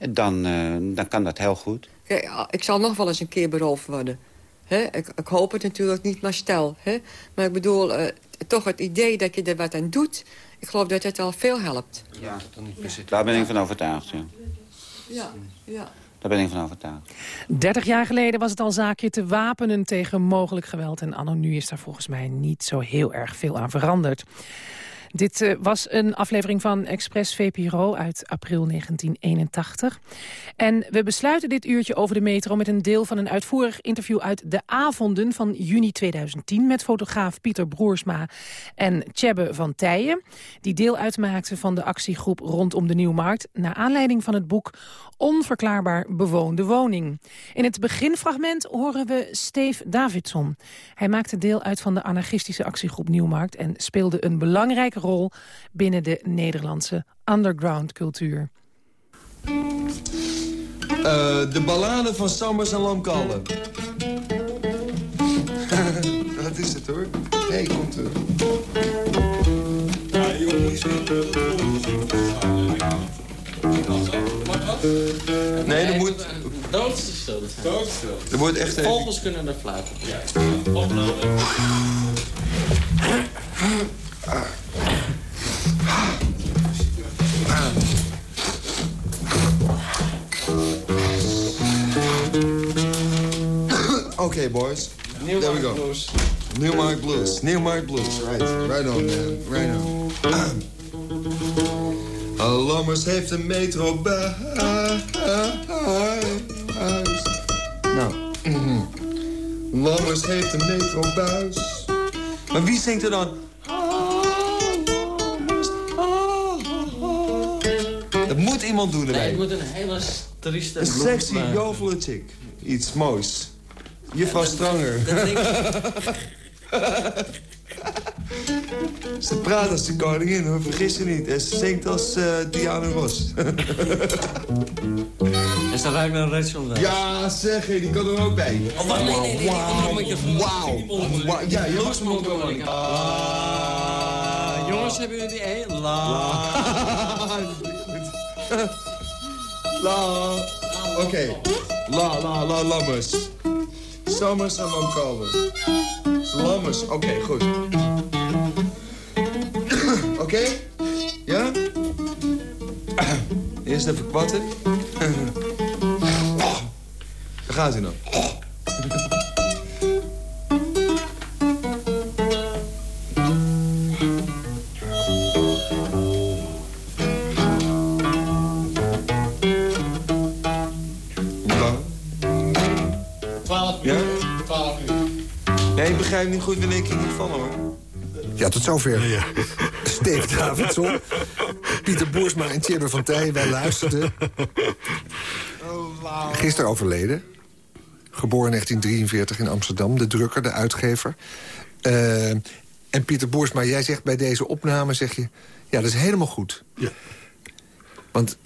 dan, dan kan dat heel goed. Ja, ik zal nog wel eens een keer beroofd worden. He? Ik, ik, hoop het natuurlijk niet, maar stel. He? Maar ik bedoel, uh, toch het idee dat je er wat aan doet... ik geloof dat het al veel helpt. Ja, daar ben ik van overtuigd, ja. Ja, ja. Daar ben ik van overtuigd. 30 jaar geleden was het al zaakje te wapenen tegen mogelijk geweld. En anno nu is daar volgens mij niet zo heel erg veel aan veranderd. Dit uh, was een aflevering van Express VPRO uit april 1981. En we besluiten dit uurtje over de metro met een deel van een uitvoerig interview uit de avonden van juni 2010 met fotograaf Pieter Broersma en Tjebbe van Tijen, die deel uitmaakten van de actiegroep rondom de Nieuwmarkt, naar aanleiding van het boek Onverklaarbaar bewoonde woning. In het beginfragment horen we Steve Davidson. Hij maakte deel uit van de anarchistische actiegroep Nieuwmarkt en speelde een belangrijke rol binnen de Nederlandse underground cultuur. Uh, de ballade van Sammers en Lamkallen. Dat is het hoor. Hé, hey, komt er. Ja, jongens. Nee, er moet... Doodste Er moet echt even... Vogels kunnen er fluiten. Ja. Opnomen. Okay, boys. There we go. Blues. Newmark Blues. Newmark Blues. Right. Right on, man. Right on. Lammers heeft een metro bij huis. Nou. Lammers heeft een metrobuis. Maar wie zingt er dan? Dat moet iemand doen erbij. Nee, het moet een hele trieste... Een sexy, jovele chick. Iets moois. Juffrouw Stranger. Dat denk ik. Ze praat als de koningin, hoor. Vergis je niet. En ze zingt als uh, Diana Ross. Is dat eigenlijk een Rachel Ja, zeg je, die kan er ook bij. Oh, wacht, nee, nee, nee. Wauw. Ja, je mag hem ook Ah, jongens, hebben jullie één? La. La. Oké. La, la, la, lammers. Sommers en Lankover. Lammers. Oké, goed. Oké? Ja? Eerst even kwatten. Daar gaat hij nog. Goed wanneer ik moet vallen, hoor. Ja, tot zover. Ja. Steve Davidson, Pieter Boersma en Thierry van Tij. Wij luisterden. Gisteren overleden. Geboren in 1943 in Amsterdam. De drukker, de uitgever. Uh, en Pieter Boersma, jij zegt bij deze opname... zeg je, ja, dat is helemaal goed. Ja. Want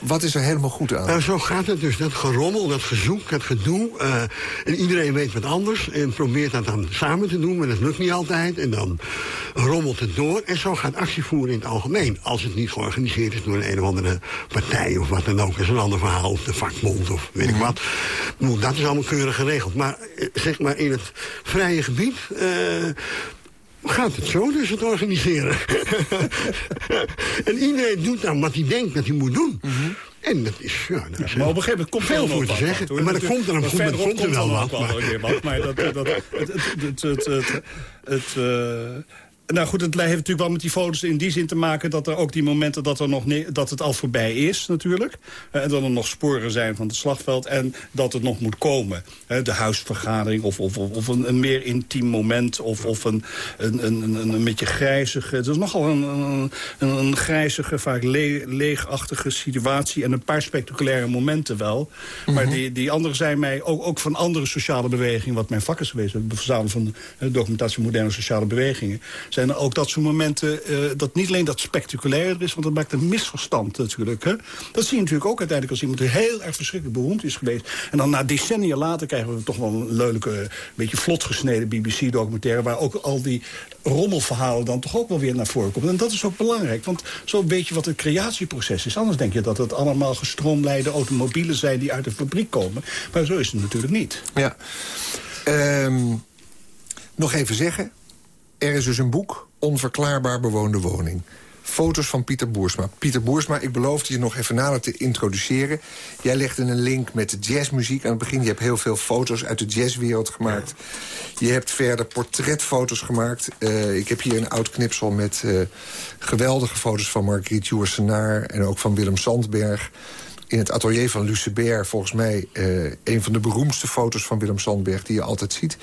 wat is er helemaal goed aan? Nou, zo gaat het dus. Dat gerommel, dat gezoek, dat gedoe. Uh, en iedereen weet wat anders en probeert dat dan samen te doen... maar dat lukt niet altijd. En dan rommelt het door. En zo gaat actievoeren in het algemeen. Als het niet georganiseerd is door een, een of andere partij of wat dan ook. Dat is een ander verhaal. Of de vakbond of weet ik wat. Dat is allemaal keurig geregeld. Maar eh, zeg maar in het vrije gebied... Uh, gaat het zo dus het organiseren. en iedereen doet dan wat hij denkt dat hij moet doen. En dat is, ja, dat is maar op een gegeven moment komt veel voor te zeggen. Wat, maar dat komt er, goed, dat komt er wel wat. Maar dat, dat, het, het, het, het, het, uh, nou goed, het heeft natuurlijk wel met die foto's in die zin te maken... dat er ook die momenten dat, er nog dat het al voorbij is natuurlijk. en dat er nog sporen zijn van het slagveld en dat het nog moet komen. de huisvergadering of, of, of een, een, meer intiem moment of, of een, een, een, een, een beetje grijzige... Het is nogal een, een, een grijzige, vaak le leegachtige situatie... en een paar spectaculaire momenten wel. Maar mhm. die, die andere zijn mij ook, ook van andere sociale bewegingen... wat mijn vak is geweest, de verzameling van de documentatie moderne sociale bewegingen zijn er ook dat soort momenten... Uh, dat niet alleen dat spectaculair is, want dat maakt een misverstand natuurlijk. Hè? Dat zie je natuurlijk ook uiteindelijk als iemand die heel erg verschrikkelijk beroemd is geweest. En dan na decennia later krijgen we toch wel een leuke, beetje vlot gesneden BBC-documentaire... waar ook al die rommelverhalen dan toch ook wel weer naar voren komen. En dat is ook belangrijk, want zo weet je wat het creatieproces is. Anders denk je dat het allemaal gestroomlijnde automobielen zijn... die uit de fabriek komen. Maar zo is het natuurlijk niet. Ja. Um, nog even zeggen, er is dus een boek, Onverklaarbaar bewoonde woning. Foto's van Pieter Boersma. Pieter Boersma, ik beloofde je nog even nader te introduceren. Jij legde een link met de jazzmuziek aan het begin. Je hebt heel veel foto's uit de jazzwereld gemaakt. Je hebt verder portretfoto's gemaakt. Uh, ik heb hier een oud knipsel met uh, geweldige foto's van Marguerite Joursenaar... en ook van Willem Sandberg in het atelier van Lucebert volgens mij uh, een van de beroemdste foto's van Willem Sandberg die je altijd ziet.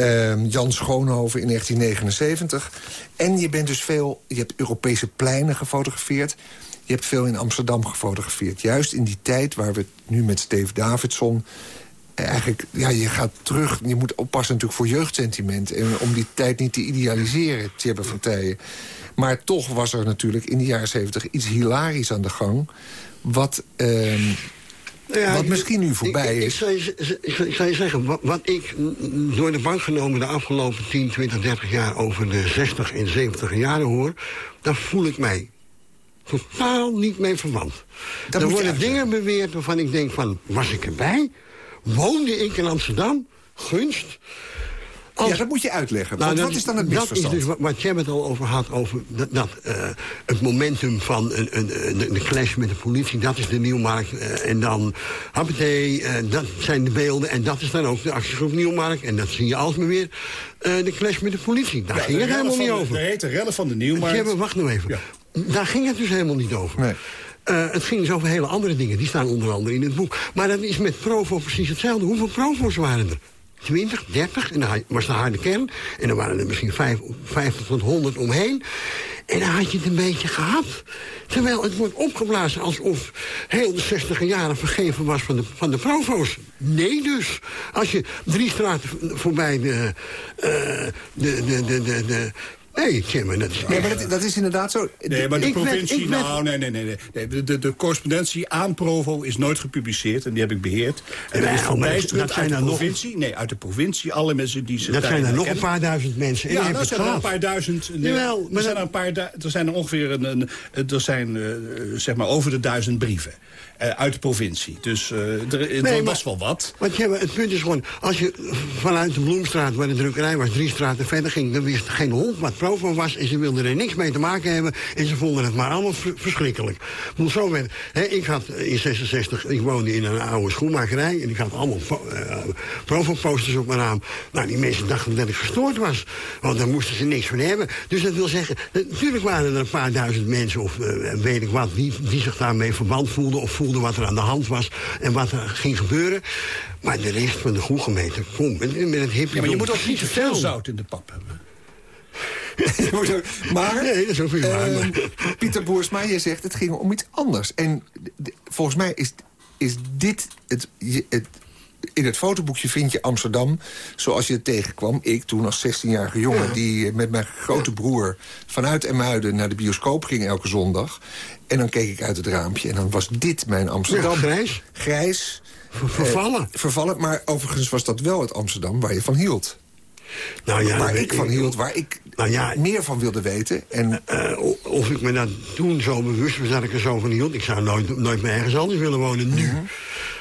Uh, Jan Schoonhoven in 1979. En je bent dus veel, je hebt Europese pleinen gefotografeerd. Je hebt veel in Amsterdam gefotografeerd. Juist in die tijd waar we nu met Steve Davidson... Eigenlijk, ja, je gaat terug. Je moet oppassen natuurlijk voor jeugdsentiment. En om die tijd niet te idealiseren, Tjebbe van Tijen. Maar toch was er natuurlijk in de jaren zeventig iets hilarisch aan de gang. Wat uh, nou ja, wat misschien nu voorbij ik, is. Ik, zou je, ik, zou je, zeggen, wat, wat, ik door de bank genomen de afgelopen 10, 20, 30 jaar... over de 60 en 70 jaren hoor... dan voel ik mij totaal niet mee verwant. Dat er worden dingen beweerd waarvan ik denk van... was ik erbij? Woonde ik in Amsterdam? Gunst? Ja, dat moet je uitleggen. Nou, wat is dan het misverstand? Dat is dus wat, jij het al over had, over dat, dat uh, het momentum van een, een, een, de clash met de politie... dat is de Nieuwmarkt. Uh, en dan, happatee, uh, dat zijn de beelden. En dat is dan ook de actiegroep Nieuwmarkt. En dat zie je alsmaar weer de clash met de politie. Daar ging het helemaal niet over. De heet de rellen van de Nieuwmarkt. Hebben, wacht nou even. Ja. Daar ging het dus helemaal niet over. Nee. Uh, het ging dus over hele andere dingen. Die staan onder andere in het boek. Maar dat is met Provo precies hetzelfde. Hoeveel Provo's waren er? 20, 30, en dan was de harde kern. En dan waren er misschien 50 tot 100 omheen. En dan had je het een beetje gehad. Terwijl het wordt opgeblazen alsof heel de 60 jaren vergeven was van de, van de provo's. Nee dus. Als je drie straten voorbij de, uh, de, de, de, de Nee, dat is... Nee, maar dat, dat, is inderdaad zo. Nee, maar de provincie... nou, nee, nee, nee. nee. De, de, de, correspondentie aan Provo is nooit gepubliceerd. En die heb ik beheerd. En dat is verbijsterend uit de provincie. Nee, uit de provincie. Alle mensen die ze Dat zijn er nog een paar duizend mensen. Ja, dat zijn er een paar duizend. Jawel, er zijn er een paar... Er zijn er ongeveer een... een er zijn, uh, zeg maar, over de duizend brieven. Uh, uit de provincie. Dus uh, er, nee, was wel wat. Want ja, het punt is gewoon... als je vanuit de Bloemstraat, waar de drukkerij was... drie straten verder ging... dan wist geen hond wat Provo was... en ze wilden er niks mee te maken hebben... en ze vonden het maar allemaal verschrikkelijk. Zo met, hè, ik had in 66... ik woonde in een oude schoenmakerij... en ik had allemaal uh, Provo-posters op mijn raam. Nou, die mensen dachten dat ik gestoord was. Want daar moesten ze niks van hebben. Dus dat wil zeggen... natuurlijk waren er een paar duizend mensen... of weet ik wat... die, die zich daarmee verband voelden... of voelden wat er aan de hand was en wat er ging gebeuren. Maar de rest van de goede gemeente, kom, met, het hippie... Ja, maar je moet ook niet te veel zout in de pap hebben. maar, nee, dat is ook waar, uh, Pieter Boersma, je zegt het ging om iets anders. En volgens mij is, is dit het, het in het fotoboekje vind je Amsterdam zoals je het tegenkwam. Ik toen als 16-jarige jongen die met mijn grote broer... vanuit Emuiden naar de bioscoop ging elke zondag. En dan keek ik uit het raampje en dan was dit mijn Amsterdam. Ja, grijs. Grijs. Vervallen. Eh, vervallen, maar overigens was dat wel het Amsterdam waar je van hield. Nou ja, waar ik van hield, waar ik nou ja, meer van wilde weten. En... Uh, of ik me dat toen zo bewust was dat ik er zo van hield... ik zou nooit, nooit meer ergens anders willen wonen, nu. Mm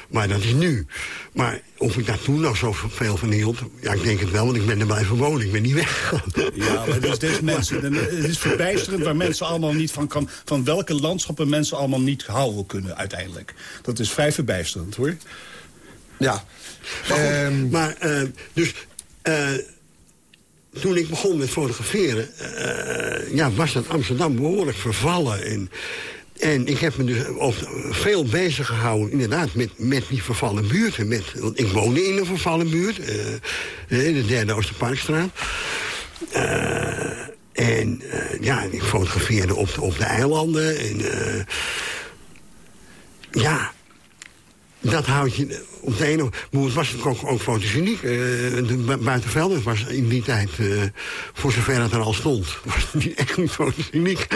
Maar dat is nu. Maar of ik daar toen nog zo veel van hield... ja, ik denk het wel, want ik ben er blijven wonen. Ik ben niet weggegaan. Ja, maar dus deze mensen, het is verbijsterend waar mensen allemaal niet van kan... van welke landschappen mensen allemaal niet houden kunnen uiteindelijk. Dat is vrij verbijsterend, hoor. Ja. Maar, um... maar uh, dus... Uh, toen ik begon met fotograferen, uh, ja, was dat Amsterdam behoorlijk vervallen. En, en ik heb me dus veel bezig gehouden, inderdaad, met, met die vervallen buurten. Met, want ik woonde in een vervallen buurt, uh, in de derde Oosterparkstraat. Uh, en ja, ik fotografeerde op, op de eilanden. En, ja, dat houdt je op de ene het was het ook, ook fotogeniek. Uh, de was in die tijd, uh, voor zover het er al stond, was het niet echt niet fotogeniek.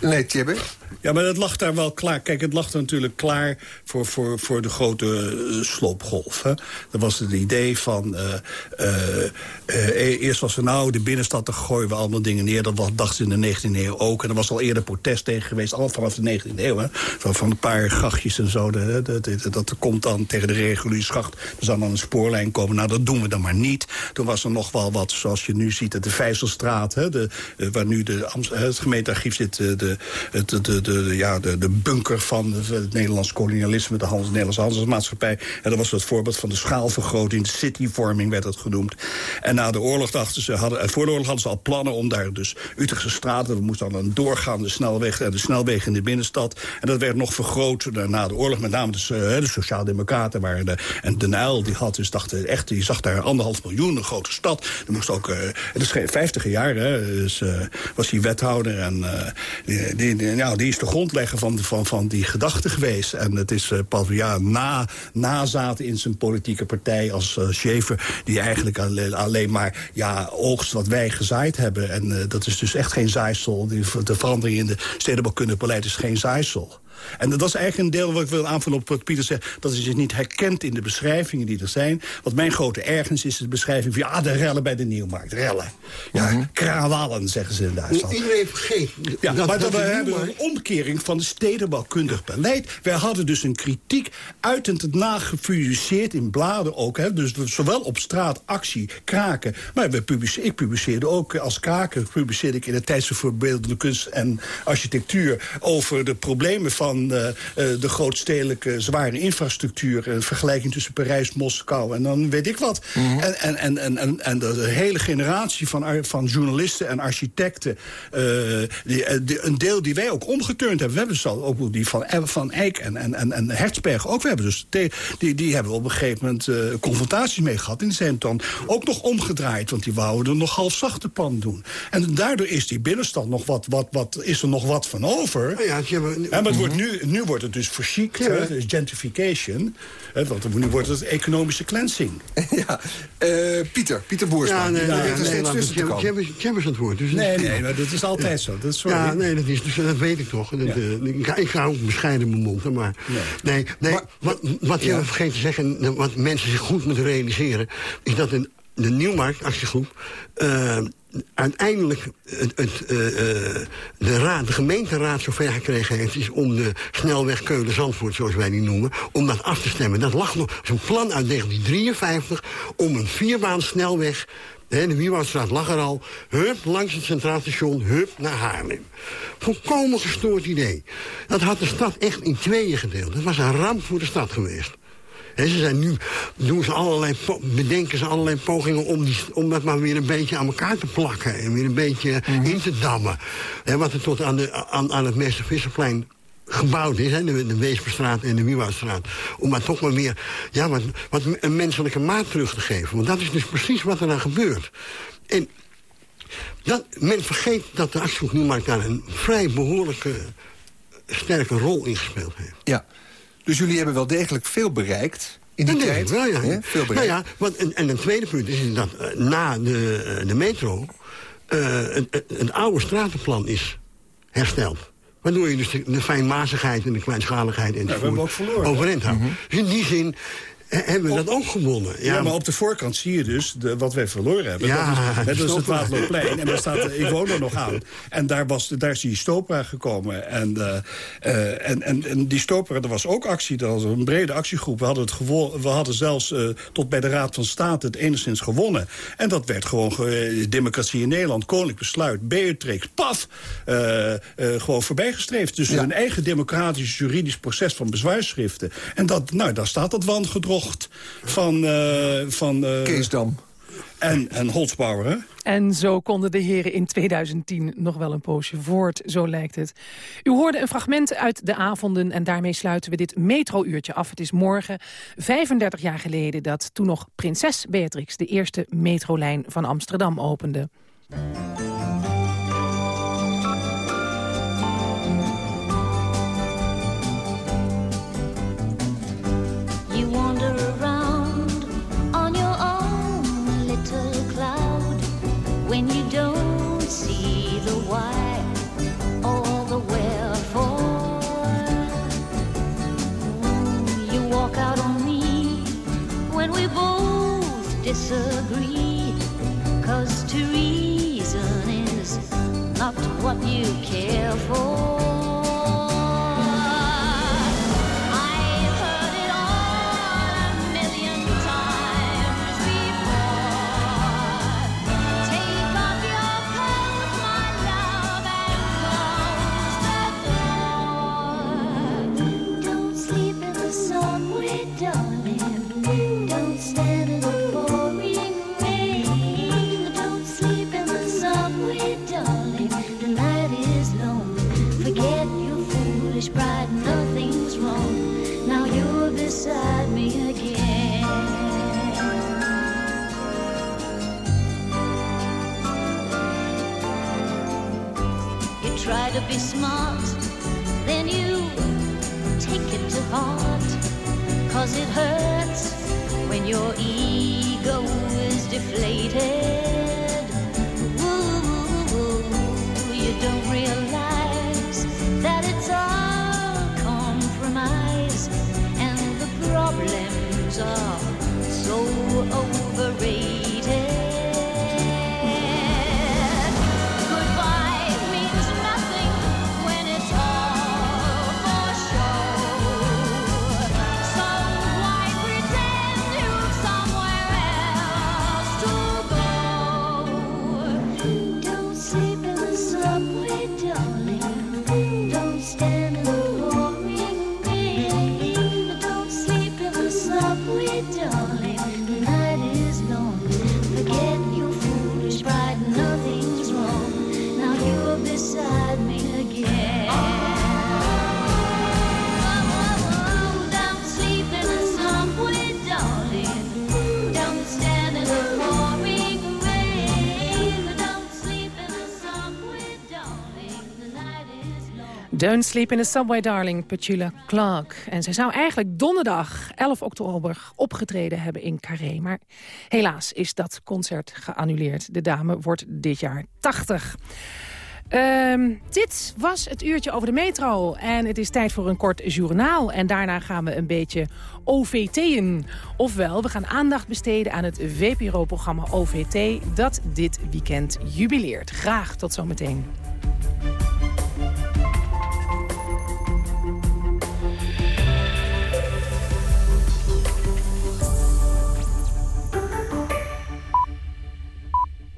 nee, Tjibbe? Ja, maar dat lag daar wel klaar. Kijk, het lag er natuurlijk klaar voor, voor, voor de grote uh, sloopgolf. Hè. Dat was het idee van... eerst was er nou, de binnenstad, daar gooien we allemaal dingen neer. Dat dachten ze in de 19e eeuw ook. En er was al eerder protest tegen geweest, al vanaf de 19e eeuw. Hè, van, van een paar grachtjes en zo. De, dat, dat, dat, komt dan tegen de reguliere schacht. Er zal dan een spoorlijn komen. Nou, dat doen we dan maar niet. Toen was er nog wel wat, zoals je nu ziet, de Vijzelstraat. Hè, de, waar nu de, het gemeentearchief zit. De, de, de, de, ja, de, de bunker van het Nederlands kolonialisme. De Hans, Nederlandse handelsmaatschappij. En dat was het voorbeeld van de schaalvergroting. De cityvorming werd het genoemd. En na de oorlog dachten ze, hadden, voor de oorlog hadden ze al plannen om daar dus Utrechtse straten. We moesten dan een doorgaande snelweg, de snelweg in de binnenstad. En dat werd nog vergroot na de oorlog. Met name dus, uh, de Sociaaldemocraten waren de, en Den Uyl die had dus dachten echt, die zag daar anderhalf miljoen, een grote stad. Er moest ook, uh, het is geen vijftige jaar, hè, dus, uh, was hij wethouder en die, die, die, is de grondlegger van, van, van die gedachte geweest. En het is pas ja, na, nazaten in zijn politieke partij als Schaefer, die eigenlijk alleen, maar ja, oogst wat wij gezaaid hebben. En dat is dus echt geen zaaisel. De verandering in de stedenbouwkundige beleid is geen zaaisel. En dat is eigenlijk een deel wat ik wil aanvullen op wat Pieter zegt... dat is zich niet herkent in de beschrijvingen die er zijn. Wat mijn grote ergens is de beschrijving van... ja, de rellen bij de Nieuwmarkt, rellen. Ja, mm krawallen, zeggen ze in Duitsland. Iedereen vergeet. Ja, dat, maar dat we hebben een omkering van het stedenbouwkundig beleid. Wij hadden dus een kritiek uitend het nagepubliceerd in bladen ook. Hè, dus zowel op straat, actie, kraken. Maar we publiceer, ik publiceerde ook als kraken... publiceerde ik in het tijdschrift voor beeldende kunst en architectuur... over de problemen van dan eh, eh, de grootstedelijke zware infrastructuur... een vergelijking tussen Parijs, Moskou en dan weet ik wat. Mhm. en, en, en, en, en, en de hele generatie van, van journalisten en architecten... eh, die, die- een deel die wij ook omgeturnd hebben. We hebben dus al ook die van, van Eyck en, en, en, en Hertzberg ook. We hebben dus te- die, die hebben we op een gegeven moment eh, confrontaties mee gehad. En die zijn dan ook nog omgedraaid, want die wouden er nog half zachte pan doen. En daardoor is die binnenstad nog wat, wat, wat is er nog wat van over. Ja, ze maar het wordt nu, nu wordt het dus Ja. hè, dus gentrification. Hè, want nu wordt het economische cleansing. ja, eh, Pieter, Pieter Boersma. Ja, nee, nee, er nee, steeds tussen het- woord. Dus dat is Nee, nee, maar dat is altijd zo. Dat is sorry. Ja, nee, dat, is, dus, dat weet ik toch. Dat, eh, ik, ga, ik ga ook bescheiden mijn mond. hè, Maar, nee, nee, wat, wat je vergeet te zeggen, en wat mensen zich goed moeten realiseren... is dat een, de Nieuwmarkt-actiegroep... eh, uiteindelijk het, het, eh, eh, de, raad, de gemeenteraad zover gekregen heeft... is om de snelweg Keulen-Zandvoort, zoals wij die noemen... om dat af te stemmen. Dat lag nog zo'n plan uit 1953 om een vierbaan snelweg... De Wiewoudstraat lag er al. Hup, langs het Centraal Station, hup, naar Haarlem. Volkomen gestoord idee. Dat had de stad echt in tweeën gedeeld. Dat was een ramp voor de stad geweest. Ze zijn nu, doen ze allerlei, bedenken ze allerlei pogingen om, die, om dat maar weer een beetje aan elkaar te plakken. En weer een beetje in te dammen. Wat er tot aan, de, aan, aan het Meester Visserplein gebouwd is, hè, de, de Weesperstraat en de Wiewoudstraat. Om maar toch maar weer ja, wat, wat een menselijke maat terug te geven. Want dat is dus precies wat er dan gebeurt. En dat, men vergeet dat de Nieuwmarkt daar een vrij behoorlijke sterke rol in gespeeld heeft. Ja, dus jullie hebben wel degelijk veel bereikt in die Dat tijd. wel, ja. Hè? Veel nou bereikt. ja, want, en, en een tweede punt is dat eh, na de, eh, de metro... eh, een, een- een oude stratenplan is hersteld. Waardoor je dus de, de fijnmazigheid en de kleinschaligheid en we hebben ook verloren, overeind houdt. Mhm. Dus in die zin hebben we dat ook gewonnen. Ja, maar op de voorkant zie je dus de, wat wij verloren hebben. Ja, dat is, de dat is het. Waterloopplein. En daar staat, ik woon er nog aan. En daar, was, daar is die Stopera gekomen. En, eh, eh, en, en, en die Stopera, er was ook actie. Dat was een brede actiegroep. We hadden, het we hadden zelfs eh, tot bij de Raad van State het enigszins gewonnen. En dat werd gewoon ge- democratie in Nederland. Koninklijk besluit, Beatrix, paf. gewoon voorbijgestreefd. Dus een eigen democratisch juridisch proces van bezwaarschriften. En dat, nou, daar staat dat van... eh van eh, Keesdam. En, en Holzbauer, hè? En zo konden de heren in 2010 nog wel een poosje voort, zo lijkt het. U hoorde een fragment uit de avonden en daarmee sluiten we dit metrouurtje af. Het is morgen 35 jaar geleden dat toen nog prinses Beatrix... de eerste metrolijn van Amsterdam opende. Disagree, cause to reason is not what you care for. To be smart, then you take it to heart. Cause it hurts when your ego is deflated. Ooh, you don't realize that it's all compromise and the problems are so Don't Sleep in the Subway, Darling, Petula Clark. En zij zou eigenlijk donderdag 11 oktober opgetreden hebben in Carré. Maar helaas is dat concert geannuleerd. De dame wordt dit jaar 80. Ehm, dit was het uurtje over de metro. En het is tijd voor een kort journaal. En daarna gaan we een beetje OVT'en. Ofwel, we gaan aandacht besteden aan het VPRO-programma OVT... dat dit weekend jubileert. Graag tot zometeen.